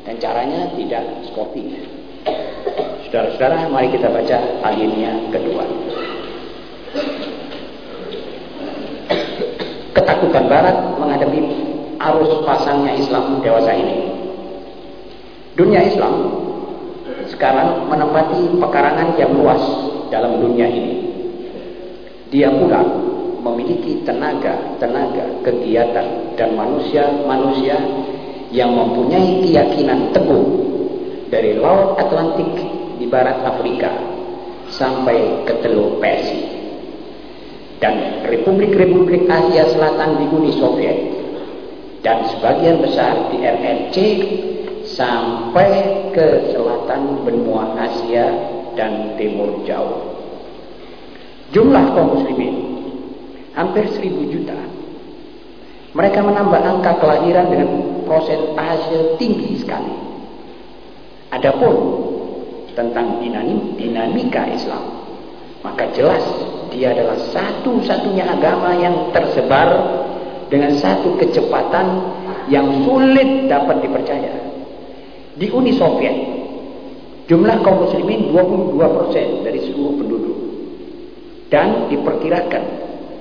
Dan caranya tidak seperti Saudara-saudara, mari kita baca alinea kedua. Ketakutan Barat menghadapi arus pasangnya Islam dewasa ini. Dunia Islam sekarang menempati pekarangan yang luas dalam dunia ini. Dia pula memiliki tenaga-tenaga kegiatan dan manusia-manusia yang mempunyai keyakinan teguh dari Laut Atlantik di barat Afrika sampai ke Teluk Persia dan Republik-Republik Asia Selatan di Uni Soviet dan sebagian besar di RRC sampai ke selatan benua Asia dan timur jauh. Jumlah kaum muslimin hampir seribu juta. Mereka menambah angka kelahiran dengan prosentase tinggi sekali. Adapun tentang dinamika Islam, maka jelas dia adalah satu-satunya agama yang tersebar dengan satu kecepatan yang sulit dapat dipercaya. Di Uni Soviet, jumlah kaum muslimin 22% dari seluruh penduduk. Dan diperkirakan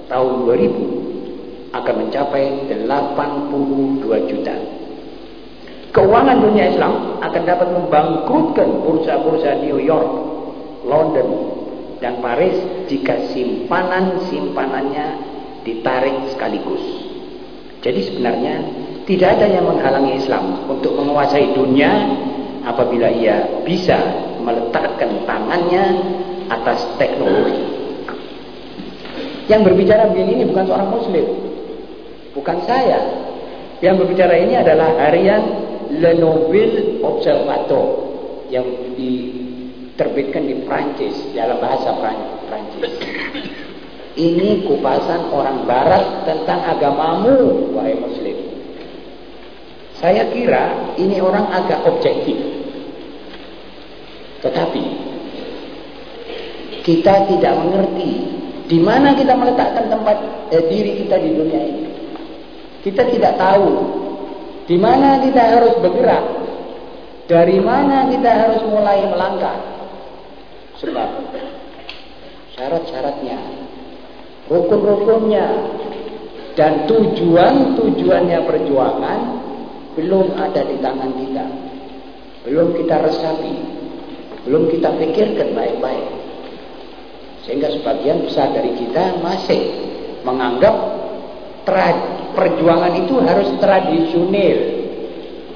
tahun 2000 akan mencapai 82 juta. Keuangan dunia Islam akan dapat membangkrutkan bursa-bursa New York, London, dan Paris jika simpanan-simpanannya ditarik sekaligus. Jadi sebenarnya tidak ada yang menghalangi Islam untuk menguasai dunia apabila ia bisa meletakkan tangannya atas teknologi. Yang berbicara begini ini bukan seorang muslim. Bukan saya. Yang berbicara ini adalah harian Le Observateur yang diterbitkan di Prancis dalam bahasa Prancis. Ini kupasan orang barat tentang agamamu, wahai muslim. Saya kira ini orang agak objektif. Tetapi kita tidak mengerti di mana kita meletakkan tempat eh, diri kita di dunia ini. Kita tidak tahu di mana kita harus bergerak? Dari mana kita harus mulai melangkah? Sebab syarat-syaratnya, rukun-rukunnya, dan tujuan-tujuannya perjuangan belum ada di tangan kita. Belum kita resapi, belum kita pikirkan baik-baik. Sehingga sebagian besar dari kita masih menganggap perjuangan itu harus tradisional.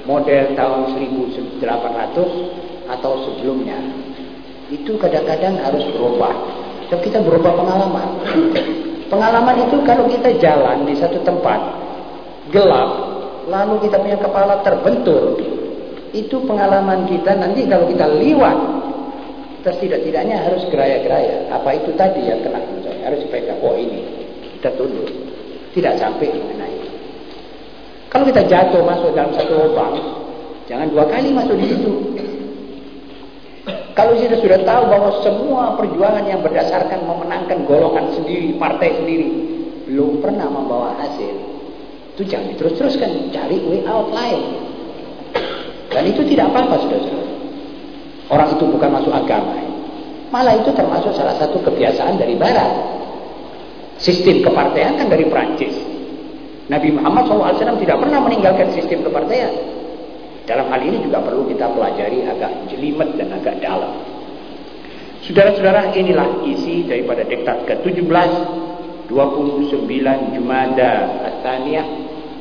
Model tahun 1800 atau sebelumnya. Itu kadang-kadang harus berubah. Kita berubah pengalaman. Pengalaman itu kalau kita jalan di satu tempat gelap lalu kita punya kepala terbentur itu pengalaman kita nanti kalau kita liwat setidak-tidaknya harus geraya-geraya. Apa itu tadi yang kena? Harus dipegang. Oh ini. Kita tunduk tidak sampai mengenai. Kalau kita jatuh masuk dalam satu lubang, jangan dua kali masuk di situ. Kalau kita sudah tahu bahwa semua perjuangan yang berdasarkan memenangkan golongan sendiri, partai sendiri, belum pernah membawa hasil, itu jangan diterus-teruskan, cari way out lain. Dan itu tidak apa-apa, Orang itu bukan masuk agama. Malah itu termasuk salah satu kebiasaan dari Barat. Sistem kepartean kan dari Prancis. Nabi Muhammad SAW tidak pernah meninggalkan sistem kepartean. Dalam hal ini juga perlu kita pelajari agak jelimet dan agak dalam. Saudara-saudara, inilah isi daripada diktat ke-17 29 Jumada Atsaniyah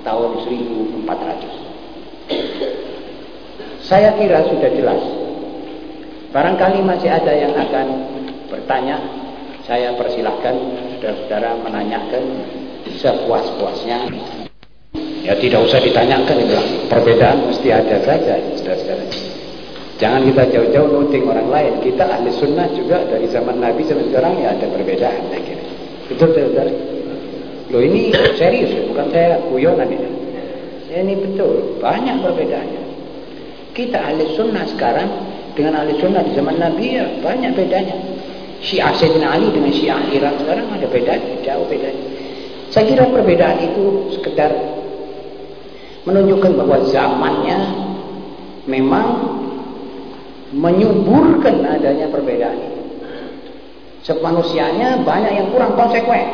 tahun 1400. Saya kira sudah jelas. Barangkali masih ada yang akan bertanya saya persilahkan saudara-saudara menanyakan sepuas-puasnya. Ya tidak usah ditanyakan itu. Perbedaan mesti ada saja saudara-saudara. Jangan kita jauh-jauh nuting orang lain. Kita ahli sunnah juga dari zaman Nabi sampai sekarang ya ada perbedaan. Saya kira. Betul saudara. Loh ini serius bukan saya guyonan ini. Ya, ini betul. Banyak perbedaannya. Kita ahli sunnah sekarang dengan ahli sunnah di zaman Nabi ya banyak bedanya. Syiah Sayyidina Ali dengan Syiah Iran sekarang ada beda, jauh bedanya. Saya kira perbedaan itu sekedar menunjukkan bahwa zamannya memang menyuburkan adanya perbedaan itu. Sebab manusianya banyak yang kurang konsekuen.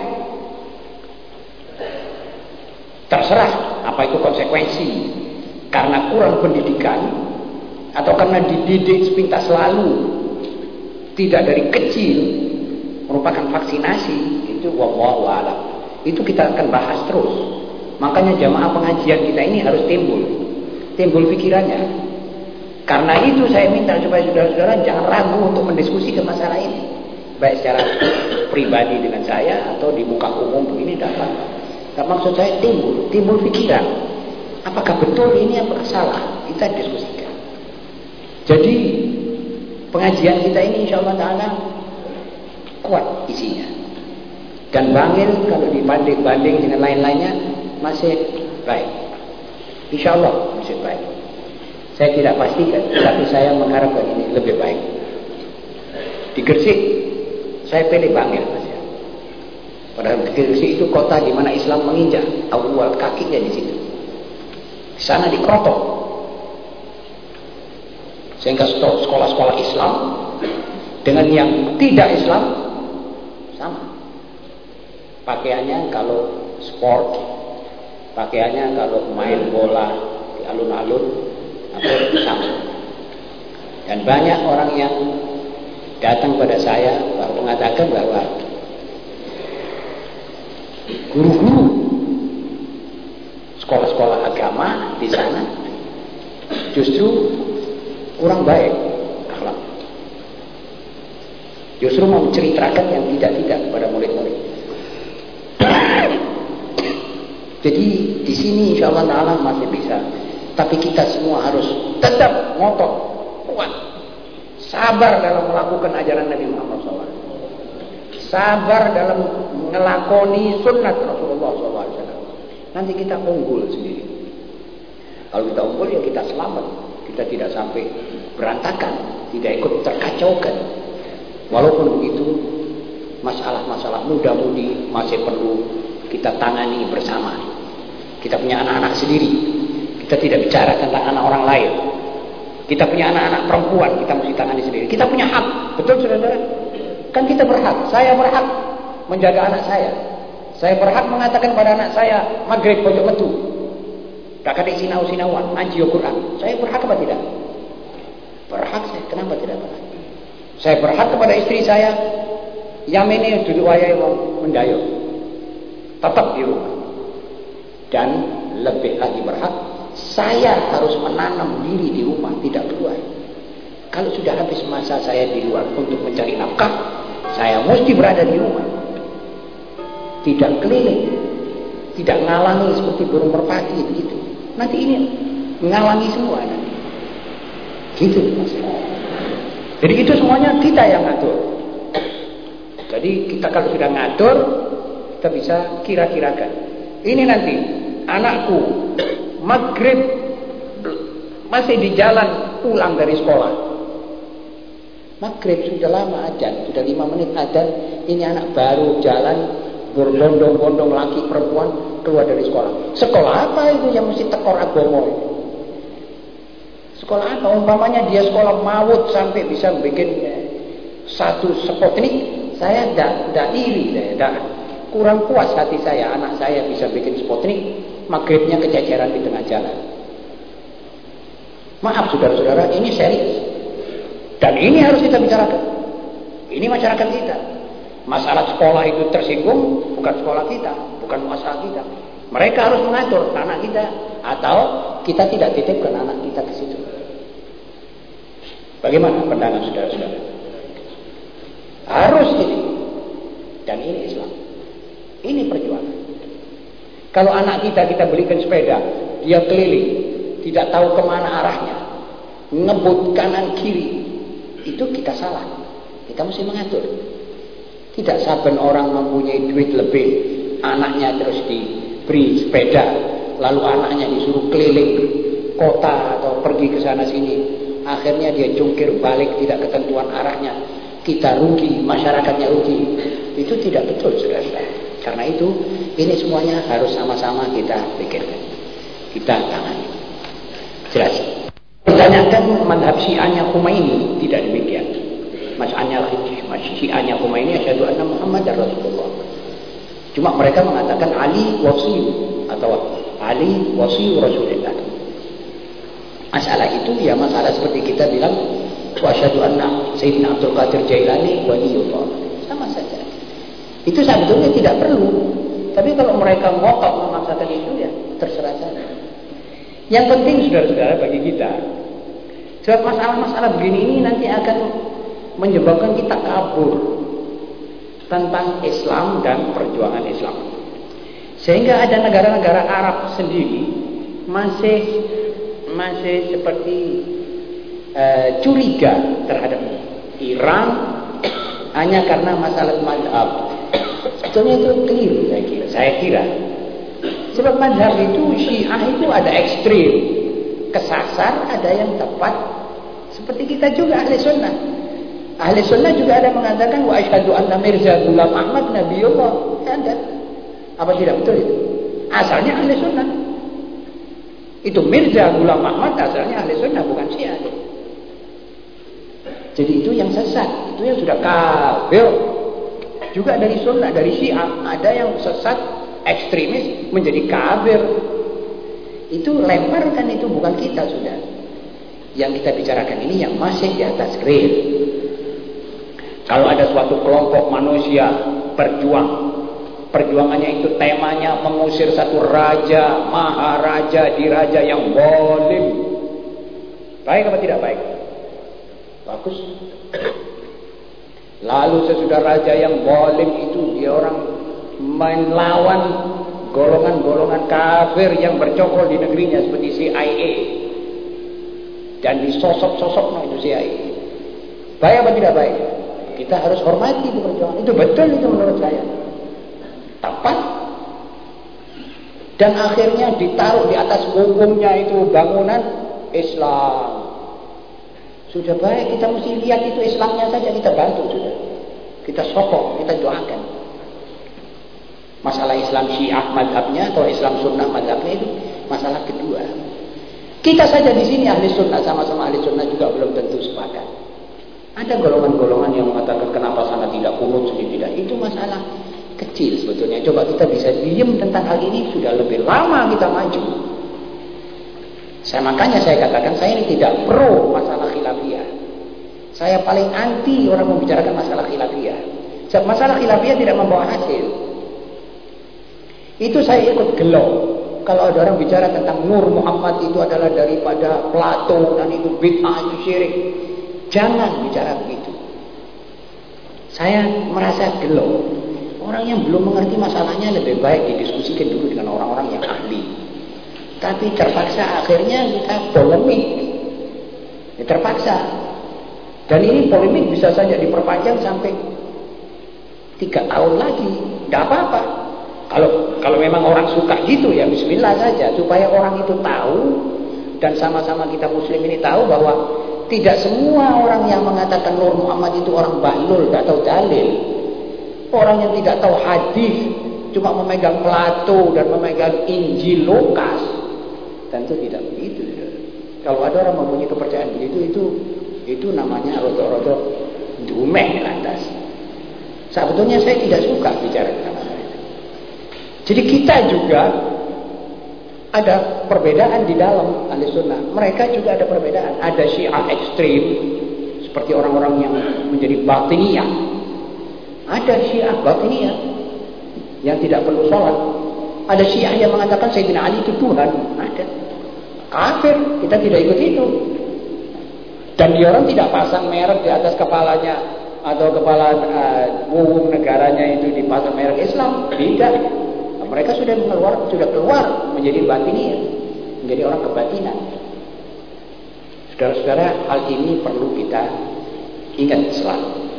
Terserah apa itu konsekuensi. Karena kurang pendidikan atau karena dididik sepintas lalu tidak dari kecil merupakan vaksinasi itu wallahu alam. Itu kita akan bahas terus. Makanya jamaah pengajian kita ini harus timbul. Timbul pikirannya. Karena itu saya minta supaya saudara-saudara jangan ragu untuk mendiskusikan masalah ini. Baik secara pribadi dengan saya atau di muka umum begini dapat. Tak maksud saya timbul, timbul pikiran. Apakah betul ini apakah salah? Kita diskusikan. Jadi pengajian kita ini insya Allah Ta'ala kuat isinya. Dan bangil kalau dibanding-banding dengan lain-lainnya masih baik. Insya Allah masih baik. Saya tidak pastikan, tapi saya mengharapkan ini lebih baik. Di Gresik, saya pilih bangil ya. Padahal Gresik itu kota di mana Islam menginjak awal kakinya di situ. Di sana dikrotok. Sehingga sekolah-sekolah Islam dengan yang tidak Islam sama. Pakaiannya kalau sport, pakaiannya kalau main bola di alun-alun, atau sama. Dan banyak orang yang datang pada saya mengatakan bahwa guru-guru sekolah-sekolah agama di sana justru kurang baik akhlak. Justru mau menceritakan yang tidak-tidak kepada murid-murid. Jadi di sini insya Allah Taala masih bisa. Tapi kita semua harus tetap ngotot, kuat, sabar dalam melakukan ajaran Nabi Muhammad SAW. Sabar dalam melakoni sunnat Rasulullah SAW. Nanti kita unggul sendiri. Kalau kita unggul ya kita selamat. Kita tidak sampai berantakan, tidak ikut terkacaukan. Walaupun begitu, masalah-masalah muda-mudi masih perlu kita tangani bersama. Kita punya anak-anak sendiri. Kita tidak bicara tentang anak orang lain. Kita punya anak-anak perempuan, kita mesti tangani sendiri. Kita punya hak, betul saudara? Kan kita berhak. Saya berhak menjaga anak saya. Saya berhak mengatakan pada anak saya, maghrib pojok metu. Tak ada sinau-sinauan, ngaji Al-Quran. Saya berhak apa tidak? Berhak saya. Kenapa tidak berhak? Saya berhak kepada istri saya. Yang ini duduk wayai mendayo. Tetap di rumah. Dan lebih lagi berhak. Saya harus menanam diri di rumah. Tidak keluar. Kalau sudah habis masa saya di luar untuk mencari nafkah. Saya mesti berada di rumah. Tidak keliling. Tidak ngalangi seperti burung merpati begitu. Nanti ini ngalangi semua nanti. Gitu maksudnya. Jadi itu semuanya kita yang ngatur. Jadi kita kalau sudah ngatur, kita bisa kira-kirakan. Ini nanti anakku maghrib masih di jalan pulang dari sekolah. Maghrib sudah lama aja, sudah lima menit aja. Ini anak baru jalan berbondong-bondong laki perempuan keluar dari sekolah. Sekolah apa itu yang mesti tekor agomo? Sekolah apa? Umpamanya dia sekolah maut sampai bisa bikin satu spotnik, saya tidak iri, saya kurang puas hati saya, anak saya bisa bikin spotnik, maghribnya kececeran di tengah jalan. Maaf saudara-saudara, ini serius. Dan ini harus kita bicarakan. Ini masyarakat kita. Masalah sekolah itu tersinggung, bukan sekolah kita, bukan masalah kita. Mereka harus mengatur anak kita atau kita tidak titipkan anak kita ke situ. Bagaimana pandangan saudara-saudara? Harus ini. Dan ini Islam. Ini perjuangan. Kalau anak kita kita belikan sepeda, dia keliling, tidak tahu ke mana arahnya, ngebut kanan kiri, itu kita salah. Kita mesti mengatur. Tidak saben orang mempunyai duit lebih, anaknya terus diberi sepeda, lalu anaknya disuruh keliling kota atau pergi ke sana sini. Akhirnya dia jungkir balik tidak ketentuan arahnya. Kita rugi masyarakatnya rugi. Itu tidak betul saudara karena itu ini semuanya harus sama-sama kita pikirkan. Kita tangani. Jelas. Ditanyakan madhab syiahnya Khomeini. Tidak demikian. Masanya syiahnya Khomeini asyhadu anna Muhammad Rasulullah cuma mereka mengatakan Ali wasiyu atau Ali wasiyu Rasulullah Masalah itu ya masalah seperti kita bilang wasyadu anna Sayyidina Abdul Qadir Jailani waliyullah. Sama saja. Itu sebetulnya tidak perlu Tapi kalau mereka ngotot memaksakan itu ya terserah saya. Yang penting saudara-saudara bagi kita, sebab masalah-masalah begini ini nanti akan menyebabkan kita kabur tentang Islam dan perjuangan Islam. Sehingga ada negara-negara Arab sendiri masih masih seperti uh, curiga terhadap Iran hanya karena masalah madhab. Sebetulnya itu keliru saya kira. Saya kira. Sebab madhab itu syiah itu ada ekstrim. Kesasar ada yang tepat. Seperti kita juga ahli sunnah. Ahli sunnah juga ada mengatakan wa asyhadu anna Mirza Ghulam Ahmad Nabiullah. Ada. Apa tidak betul itu? Asalnya ahli sunnah. Itu Mirza Ghulam Ahmad asalnya ahli sunnah bukan syiah. Jadi itu yang sesat, itu yang sudah kafir. Juga dari sunnah, dari syiah, ada yang sesat, ekstremis menjadi kafir. Itu lemparkan itu bukan kita sudah. Yang kita bicarakan ini yang masih di atas real. Kalau ada suatu kelompok manusia berjuang, perjuangannya itu temanya mengusir satu raja, maharaja, diraja yang bolim. Baik apa tidak baik? Bagus. Lalu sesudah raja yang bolim itu dia orang melawan golongan-golongan kafir yang bercokol di negerinya seperti CIA. Dan disosok-sosok no itu CIA. Baik apa tidak baik? Kita harus hormati itu perjuangan. Itu betul itu menurut saya. Tepat. Dan akhirnya ditaruh di atas hukumnya itu bangunan Islam. Sudah baik, kita mesti lihat itu Islamnya saja kita bantu sudah. Kita sokong, kita doakan. Masalah Islam Syiah madhabnya atau Islam Sunnah madhabnya itu masalah kedua. Kita saja di sini ahli sunnah sama-sama ahli sunnah juga belum tentu sepakat. Ada golongan-golongan yang mengatakan kenapa sana tidak kunut sini tidak. Itu masalah kecil sebetulnya. Coba kita bisa diem tentang hal ini sudah lebih lama kita maju. Saya makanya saya katakan saya ini tidak pro masalah khilafiyah. Saya paling anti orang membicarakan masalah khilafiyah. Sebab masalah khilafiyah tidak membawa hasil. Itu saya ikut gelo. Kalau ada orang bicara tentang Nur Muhammad itu adalah daripada Plato dan itu bid'ah itu syirik. Jangan bicara begitu. Saya merasa gelo. Orang yang belum mengerti masalahnya lebih baik didiskusikan dulu dengan orang-orang yang ahli. Tapi terpaksa akhirnya kita polemik. Ya, terpaksa. Dan ini polemik bisa saja diperpanjang sampai tiga tahun lagi. Tidak apa-apa. Kalau kalau memang orang suka gitu ya Bismillah saja supaya orang itu tahu dan sama-sama kita Muslim ini tahu bahwa tidak semua orang yang mengatakan Nur Muhammad itu orang bahlul, tidak tahu dalil. Orang yang tidak tahu hadis, cuma memegang Plato dan memegang Injil Lukas, Tentu tidak begitu. Kalau ada orang mempunyai kepercayaan begitu, itu itu namanya rotok-rotok dumeh lantas. Sebetulnya saya tidak suka bicara tentang masalah itu. Jadi kita juga ada perbedaan di dalam ahli sunnah. Mereka juga ada perbedaan. Ada syiah ekstrim, seperti orang-orang yang menjadi batiniyah. Ada syiah batiniyah yang tidak perlu sholat. Ada syiah yang mengatakan Sayyidina Ali itu Tuhan. Ada. Kafir, kita tidak ikut itu. Dan dia orang tidak pasang merek di atas kepalanya atau kepala uh, negaranya itu dipasang merek Islam. Tidak. Mereka sudah keluar, sudah keluar menjadi batiniah, menjadi orang kebatinan. Saudara-saudara, hal ini perlu kita ingat selalu.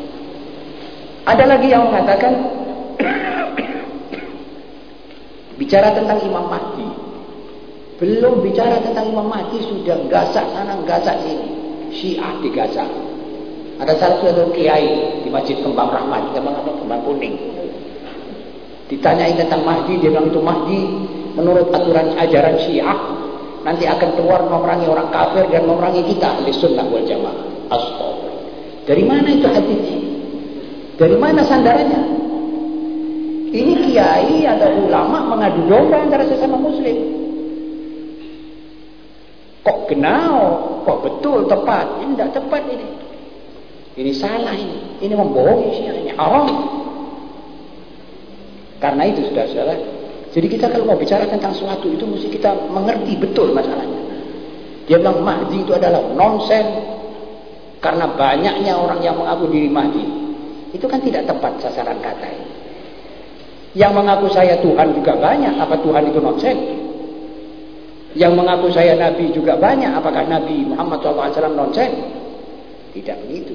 Ada lagi yang mengatakan bicara tentang Imam Mahdi. Belum bicara tentang Imam Mahdi sudah gasak sana gasak sini. Syiah digasak. Ada salah satu kiai di Masjid Kembang Rahmat, Kembang? Kembang Kuning. Ditanyai tentang Mahdi, dia bilang itu Mahdi menurut aturan ajaran Syiah nanti akan keluar memerangi orang kafir dan memerangi kita di sunnah wal jamaah. Astagfirullah. Dari mana itu hadisnya? Dari mana sandarannya? Ini kiai atau ulama mengadu domba antara sesama muslim. Kok kenal? Kok betul tepat? Ini tidak tepat ini. Ini salah ini. Ini membohongi syiah ini haram. Karena itu sudah saudara. Jadi kita kalau mau bicara tentang sesuatu itu mesti kita mengerti betul masalahnya. Dia bilang Mahdi itu adalah nonsen karena banyaknya orang yang mengaku diri Mahdi. Itu kan tidak tepat sasaran kata ini. Yang mengaku saya Tuhan juga banyak. Apa Tuhan itu nonsen? Yang mengaku saya Nabi juga banyak. Apakah Nabi Muhammad SAW nonsen? Tidak begitu.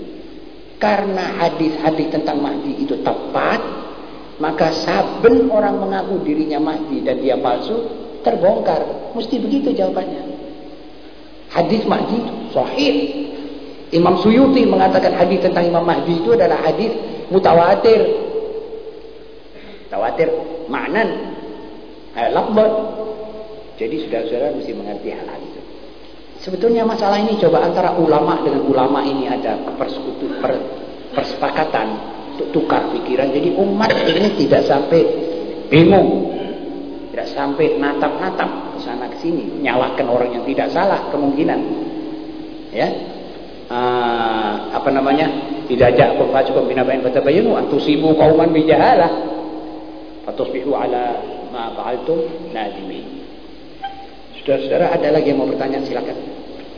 Karena hadis-hadis tentang Mahdi itu tepat, maka saben orang mengaku dirinya Mahdi dan dia palsu, terbongkar. Mesti begitu jawabannya. Hadis Mahdi itu sahih. Imam Suyuti mengatakan hadis tentang Imam Mahdi itu adalah hadis mutawatir. Mutawatir maknan. Eh. Jadi sudah-sudah mesti mengerti hal-hal itu. Sebetulnya masalah ini coba antara ulama dengan ulama ini ada persekutu, per, persepakatan untuk tukar pikiran. Jadi umat ini tidak sampai bingung, tidak sampai natap-natap ke sana sini, nyalahkan orang yang tidak salah kemungkinan. Ya, uh, apa namanya? Tidak ajak kumfajukum binabain fatabayinu antusibu kauman bijahalah fatusbihu ala ma fa'altum nadimin. Saudara-saudara ada lagi yang mau bertanya silakan.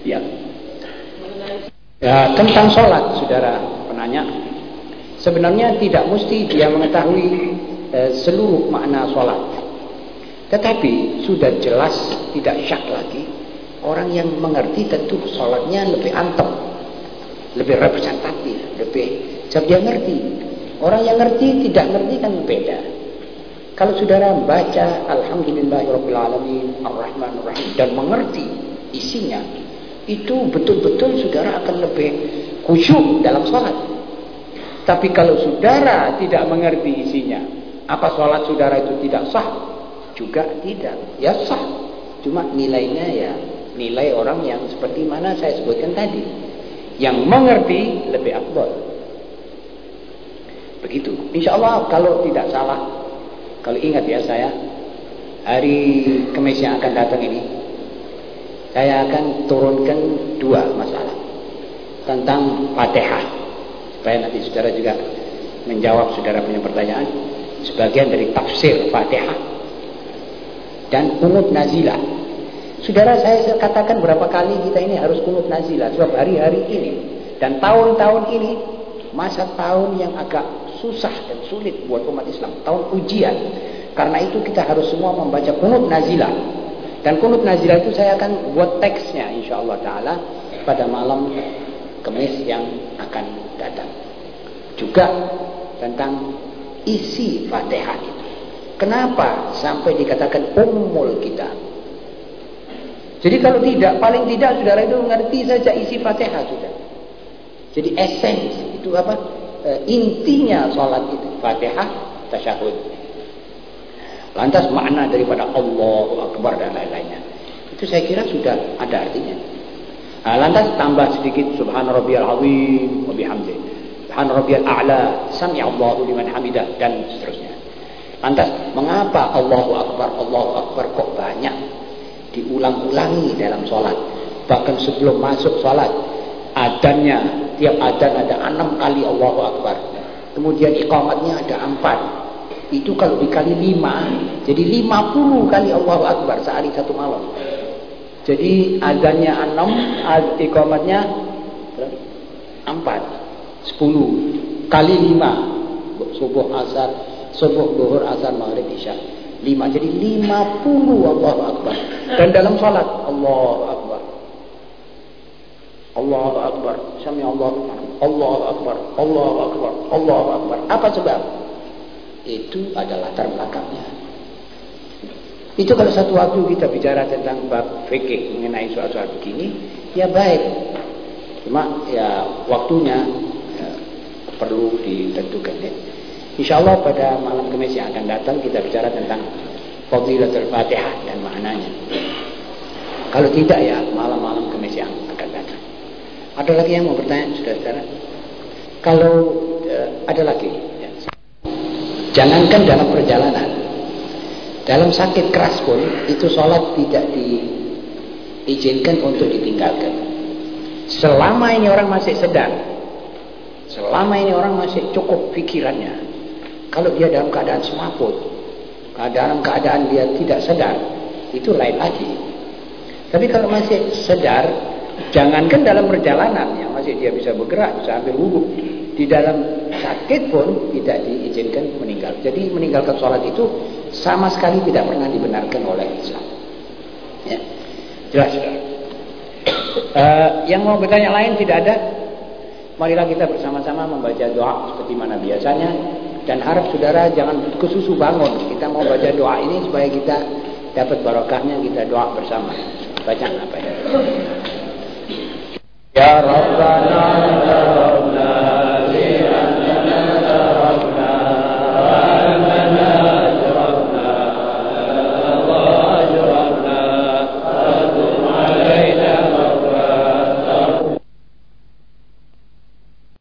Ya. Ya, tentang sholat, saudara penanya. Sebenarnya tidak mesti dia mengetahui eh, seluruh makna sholat. Tetapi sudah jelas tidak syak lagi. Orang yang mengerti tentu sholatnya lebih anteng. Lebih representatif. Lebih sebab dia ngerti. Orang yang ngerti tidak ngerti kan beda. Kalau saudara baca Alhamdulillahirrahmanirrahim Ar-Rahman dan mengerti isinya itu betul-betul saudara akan lebih khusyuk dalam sholat tapi kalau saudara tidak mengerti isinya apa sholat saudara itu tidak sah? Juga tidak. Ya sah. Cuma nilainya ya nilai orang yang seperti mana saya sebutkan tadi. Yang mengerti lebih akbar. Begitu. Insya Allah kalau tidak salah kalau ingat ya saya hari Kamis yang akan datang ini saya akan turunkan dua masalah tentang Fatihah supaya nanti saudara juga menjawab saudara punya pertanyaan sebagian dari tafsir Fatihah dan kunut nazilah saudara saya katakan berapa kali kita ini harus kunut nazilah sebab hari-hari ini dan tahun-tahun ini masa tahun yang agak susah dan sulit buat umat Islam. Tahun ujian. Karena itu kita harus semua membaca kunut nazilah. Dan kunut nazilah itu saya akan buat teksnya insya Allah Ta'ala pada malam kemis yang akan datang. Juga tentang isi fatihah itu. Kenapa sampai dikatakan umul kita? Jadi kalau tidak, paling tidak saudara itu mengerti saja isi fatihah sudah. Jadi esensi itu apa? e, intinya sholat itu fatihah tasyahud lantas makna daripada Allah Akbar dan lain-lainnya itu saya kira sudah ada artinya nah, lantas tambah sedikit subhana rabbiyal azim wa bihamdi subhana rabbiyal a'la sami Allahu liman hamidah dan seterusnya. Lantas mengapa Allahu Akbar Allahu Akbar kok banyak diulang-ulangi dalam sholat? Bahkan sebelum masuk sholat adannya tiap adzan ada enam kali Allahu Akbar. Kemudian iqamatnya ada empat. Itu kalau dikali lima jadi lima puluh kali Allahu Akbar sehari satu malam jadi adzannya enam iqamatnya empat sepuluh kali lima subuh asar subuh duhur asar maghrib isya lima jadi lima puluh Allahu Akbar dan dalam salat Allahu Akbar Allahu Akbar. Sami Allahu Allahu Akbar. Allahu Akbar. Allahu Akbar. Apa sebab? Itu adalah latar belakangnya. Itu kalau satu waktu kita bicara tentang bab fikih mengenai soal-soal begini, ya baik. Cuma ya waktunya ya, perlu ditentukan ya. Insya Allah pada malam kemis yang akan datang kita bicara tentang Fadilatul Fatihah dan maknanya. Kalau tidak ya malam-malam kemis yang akan datang. Ada lagi yang mau bertanya, saudara-saudara? Kalau uh, ada lagi, ya. jangankan dalam perjalanan, dalam sakit keras pun itu sholat tidak diizinkan untuk ditinggalkan. Selama ini orang masih sedang, selama ini orang masih cukup pikirannya, kalau dia dalam keadaan semaput, dalam keadaan dia tidak sadar itu lain lagi. Tapi kalau masih sadar jangankan dalam perjalanan yang masih dia bisa bergerak bisa ambil wudhu. Di dalam sakit pun tidak diizinkan meninggal. Jadi meninggalkan sholat itu sama sekali tidak pernah dibenarkan oleh Islam. Ya. jelas uh, yang mau bertanya lain tidak ada? Marilah kita bersama-sama membaca doa seperti mana biasanya. Dan harap saudara jangan kesusu bangun. Kita mau baca doa ini supaya kita dapat barokahnya kita doa bersama. Baca apa ya? Ya Rabbana